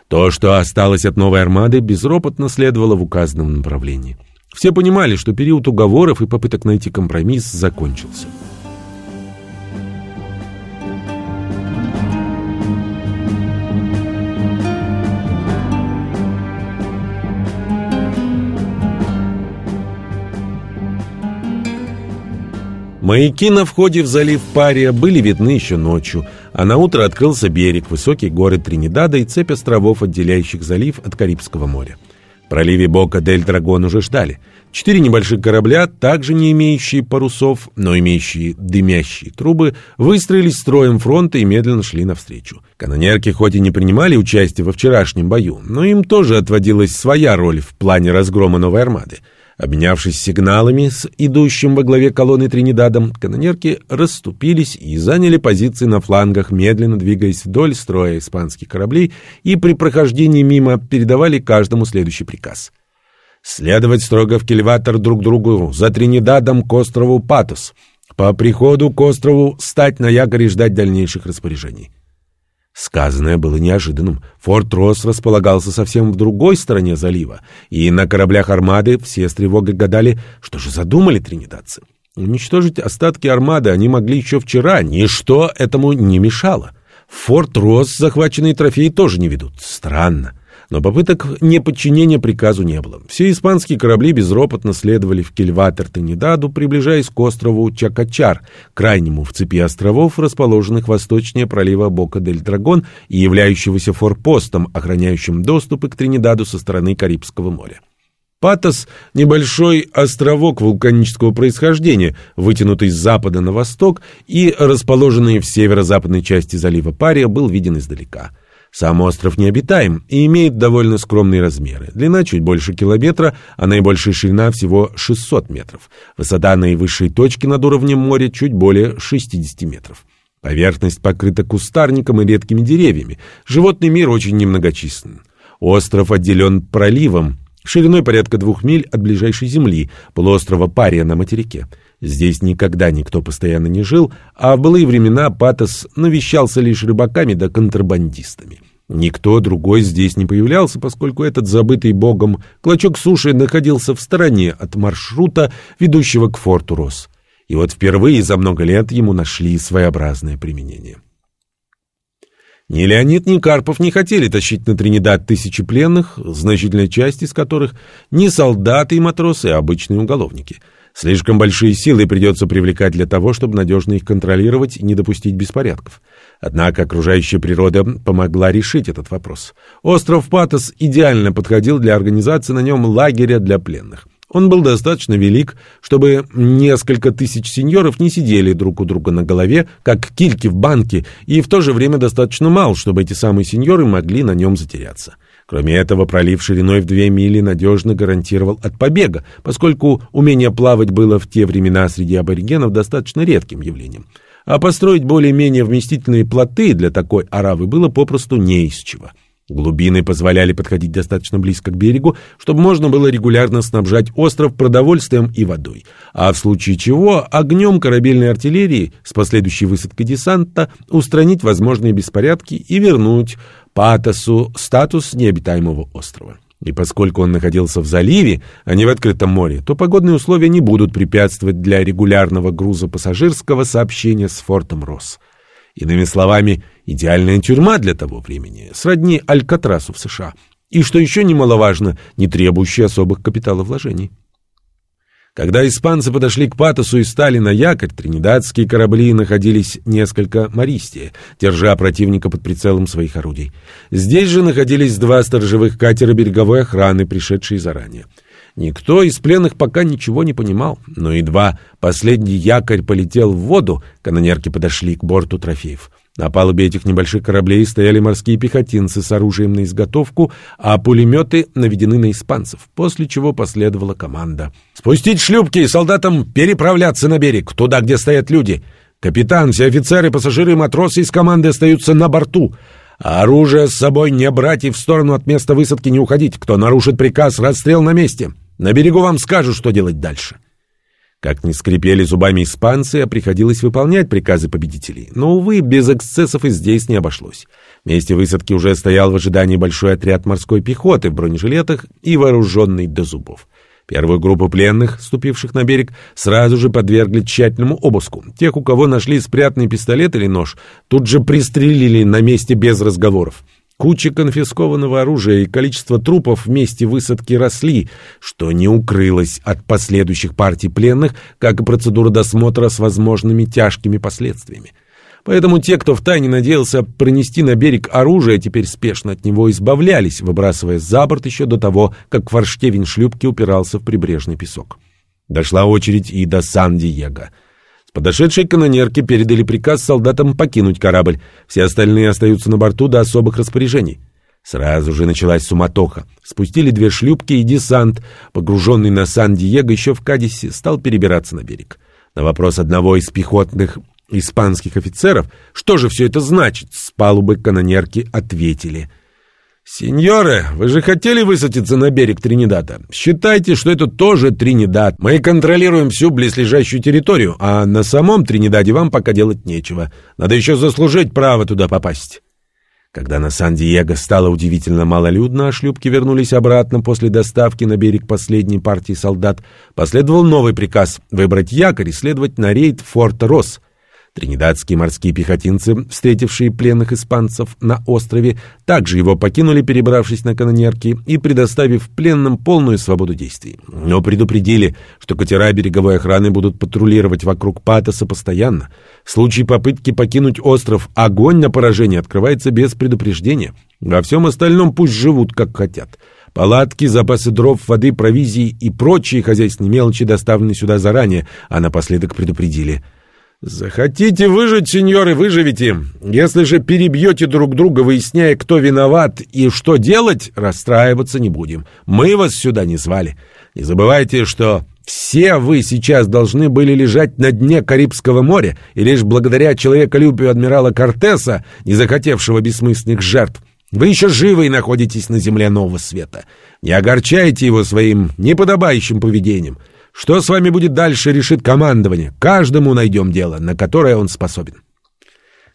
Speaker 1: то, что осталось от новой армады, безропотно следовало в указанном направлении. Все понимали, что период уговоров и попыток найти компромисс закончился. Маяки на входе в залив Пария были видны еще ночью, а на утро открылся берег, высокие горы Тринидада и цепь островов, отделяющих залив от Карибского моря. В проливе Бока-дель-Драгон уже ждали. Четыре небольших корабля, также не имеющие парусов, но имеющие дымящие трубы, выстроились строем фронта и медленно шли навстречу. Канонерки хоть и не принимали участие во вчерашнем бою, но им тоже отводилась своя роль в плане разгрома новой армады. Обменявшись сигналами с идущим во главе колонны Тринидадом, канонерки расступились и заняли позиции на флангах, медленно двигаясь вдоль строя испанских кораблей и при прохождении мимо передавали каждому следующий приказ. Следовать строго в кильватор друг другу за Тринидадом к острову Патос. По приходу к острову стать на якоре и ждать дальнейших распоряжений. Сказанное было неожиданным. Форт Росс располагался совсем в другой стороне залива, и на кораблях армады все с тревогой гадали, что же задумали тринидадцы. Уничтожить остатки армады они могли еще вчера, ничто этому не мешало. Форт Росс захваченные трофеи тоже не ведут. Странно но попыток неподчинения приказу не было. Все испанские корабли безропотно следовали в кильватер Тринидаду, приближаясь к острову Чакачар, крайнему в цепи островов, расположенных восточнее пролива Бока-дель-Драгон и являющегося форпостом, охраняющим доступы к Тринидаду со стороны Карибского моря. Патос – небольшой островок вулканического происхождения, вытянутый с запада на восток и расположенный в северо-западной части залива Пария, был виден издалека. Сам остров необитаем и имеет довольно скромные размеры. Длина чуть больше километра, а наибольшая ширина всего 600 метров. Высота наивысшей точки над уровнем моря чуть более 60 метров. Поверхность покрыта кустарником и редкими деревьями. Животный мир очень немногочислен. Остров отделен проливом, шириной порядка двух миль от ближайшей земли, полуострова Пария на материке. Здесь никогда никто постоянно не жил, а в былые времена Патос навещался лишь рыбаками да контрабандистами. Никто другой здесь не появлялся, поскольку этот забытый богом клочок суши находился в стороне от маршрута, ведущего к форту Рос. И вот впервые за много лет ему нашли своеобразное применение. Ни Леонид, ни Карпов не хотели тащить на Тринидад тысячи пленных, значительная часть из которых не солдаты и матросы, а обычные уголовники. Слишком большие силы придется привлекать для того, чтобы надежно их контролировать и не допустить беспорядков. Однако окружающая природа помогла решить этот вопрос. Остров Патос идеально подходил для организации на нем лагеря для пленных. Он был достаточно велик, чтобы несколько тысяч сеньоров не сидели друг у друга на голове, как кильки в банке, и в то же время достаточно мал, чтобы эти самые сеньоры могли на нем затеряться. Кроме этого, пролив шириной в две мили надежно гарантировал от побега, поскольку умение плавать было в те времена среди аборигенов достаточно редким явлением. А построить более-менее вместительные плоты для такой аравы было попросту не из чего. Глубины позволяли подходить достаточно близко к берегу, чтобы можно было регулярно снабжать остров продовольствием и водой, а в случае чего огнем корабельной артиллерии с последующей высадкой десанта устранить возможные беспорядки и вернуть Патосу статус необитаемого острова. И поскольку он находился в заливе, а не в открытом море, то погодные условия не будут препятствовать для регулярного груза пассажирского сообщения с фортом Росс. Иными словами, идеальная тюрьма для того времени, сродни Алькатрасу в США. И, что еще немаловажно, не требующая особых капиталовложений. Когда испанцы подошли к Патосу и стали на якорь, тринидадские корабли находились несколько мористее, держа противника под прицелом своих орудий. Здесь же находились два сторожевых катера береговой охраны, пришедшие заранее. Никто из пленных пока ничего не понимал, но едва последний якорь полетел в воду, канонерки подошли к борту трофеев. На палубе этих небольших кораблей стояли морские пехотинцы с оружием на изготовку, а пулеметы наведены на испанцев, после чего последовала команда. «Спустить шлюпки и солдатам переправляться на берег, туда, где стоят люди. Капитан, все офицеры, пассажиры и матросы из команды остаются на борту. А оружие с собой не брать и в сторону от места высадки не уходить. Кто нарушит приказ, расстрел на месте. На берегу вам скажут, что делать дальше». Как ни скрипели зубами испанцы, а приходилось выполнять приказы победителей. Но, увы, без эксцессов и здесь не обошлось. В месте высадки уже стоял в ожидании большой отряд морской пехоты в бронежилетах и вооруженный до зубов. Первую группу пленных, ступивших на берег, сразу же подвергли тщательному обыску. Тех, у кого нашли спрятанный пистолет или нож, тут же пристрелили на месте без разговоров. Куча конфискованного оружия и количество трупов в месте высадки росли, что не укрылось от последующих партий пленных, как и процедура досмотра с возможными тяжкими последствиями. Поэтому те, кто втайне надеялся пронести на берег оружие, теперь спешно от него избавлялись, выбрасывая за борт еще до того, как форштевень шлюпки упирался в прибрежный песок. Дошла очередь и до Сан-Диего — Подошедшие канонерки передали приказ солдатам покинуть корабль. Все остальные остаются на борту до особых распоряжений. Сразу же началась суматоха. Спустили две шлюпки, и десант, погруженный на Сан-Диего еще в Кадисе, стал перебираться на берег. На вопрос одного из пехотных испанских офицеров, что же все это значит, с палубы канонерки ответили — «Сеньоры, вы же хотели высадиться на берег Тринидада? Считайте, что это тоже Тринидад. Мы контролируем всю близлежащую территорию, а на самом Тринидаде вам пока делать нечего. Надо еще заслужить право туда попасть». Когда на Сан-Диего стало удивительно малолюдно, а шлюпки вернулись обратно после доставки на берег последней партии солдат, последовал новый приказ — выбрать якорь и следовать на рейд Форт Росс — Тринидадские морские пехотинцы, встретившие пленных испанцев на острове, также его покинули, перебравшись на канонерки и предоставив пленным полную свободу действий. Но предупредили, что катера береговой охраны будут патрулировать вокруг Патоса постоянно. В случае попытки покинуть остров огонь на поражение открывается без предупреждения. Во всем остальном пусть живут как хотят. Палатки, запасы дров, воды, провизии и прочие хозяйственные мелочи доставлены сюда заранее, а напоследок предупредили. «Захотите выжить, сеньоры, выживете. Если же перебьете друг друга, выясняя, кто виноват и что делать, расстраиваться не будем. Мы вас сюда не звали. Не забывайте, что все вы сейчас должны были лежать на дне Карибского моря, и лишь благодаря человеколюбию адмирала Кортеса, не захотевшего бессмысленных жертв, вы еще живы и находитесь на земле нового света. Не огорчайте его своим неподобающим поведением. Что с вами будет дальше, решит командование. Каждому найдем дело, на которое он способен.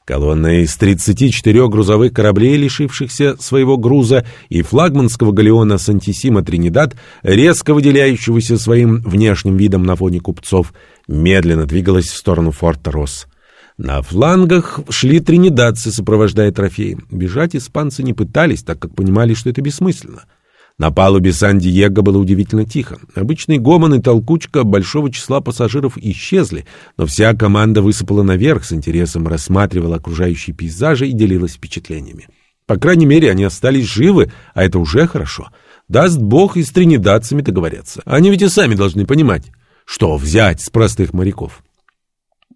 Speaker 1: Колонна из 34 грузовых кораблей, лишившихся своего груза, и флагманского галеона «Сантисима Тринидад», резко выделяющегося своим внешним видом на фоне купцов, медленно двигалась в сторону форта Росс. На флангах шли тринидадцы, сопровождая трофеи. Бежать испанцы не пытались, так как понимали, что это бессмысленно. На палубе Сан-Диего было удивительно тихо. Обычный гомон и толкучка большого числа пассажиров исчезли, но вся команда высыпала наверх с интересом, рассматривала окружающие пейзажи и делилась впечатлениями. По крайней мере, они остались живы, а это уже хорошо. Даст бог и с тринидадцами договорятся. Они ведь и сами должны понимать, что взять с простых моряков.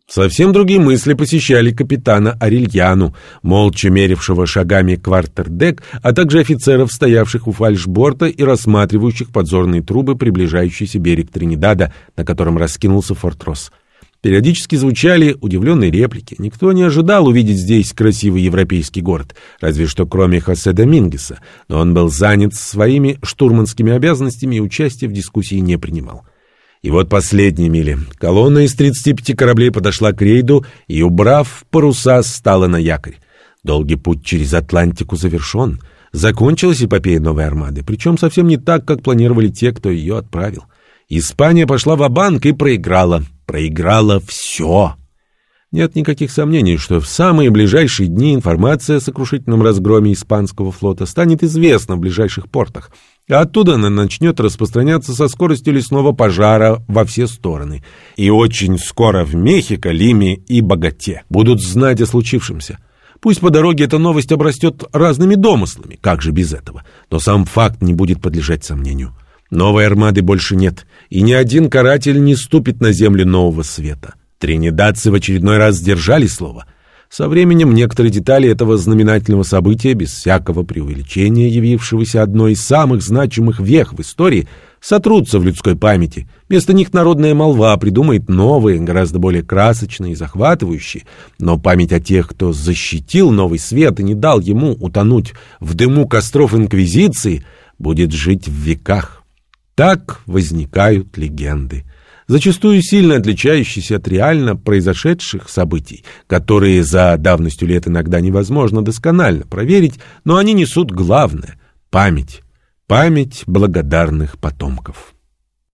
Speaker 1: Совсем другие мысли посещали капитана Арильяну, молча мерившего шагами квартердек, а также офицеров, стоявших у фальшборта и рассматривающих подзорные трубы приближающийся берег Тринидада, на котором раскинулся форт Росс. Периодически звучали удивленные реплики. Никто не ожидал увидеть здесь красивый европейский город, разве что кроме Хосе Домингеса, но он был занят своими штурманскими обязанностями и участия в дискуссии не принимал. И вот последние мили. Колонна из 35 кораблей подошла к рейду и, убрав паруса, стала на якорь. Долгий путь через Атлантику завершен. Закончилась эпопея новой армады, причем совсем не так, как планировали те, кто ее отправил. Испания пошла в банк и проиграла. Проиграла все. Нет никаких сомнений, что в самые ближайшие дни информация о сокрушительном разгроме испанского флота станет известна в ближайших портах — а оттуда она начнет распространяться со скоростью лесного пожара во все стороны. И очень скоро в Мехико, Лиме и Богате будут знать о случившемся. Пусть по дороге эта новость обрастет разными домыслами, как же без этого, но сам факт не будет подлежать сомнению. Новой армады больше нет, и ни один каратель не ступит на землю нового света. Тринидадцы в очередной раз сдержали слово — со временем некоторые детали этого знаменательного события, без всякого преувеличения, явившегося одной из самых значимых вех в истории, сотрутся в людской памяти. Вместо них народная молва придумает новые, гораздо более красочные и захватывающие. Но память о тех, кто защитил новый свет и не дал ему утонуть в дыму костров Инквизиции, будет жить в веках. Так возникают легенды зачастую сильно отличающиеся от реально произошедших событий, которые за давностью лет иногда невозможно досконально проверить, но они несут главное — память, память благодарных потомков.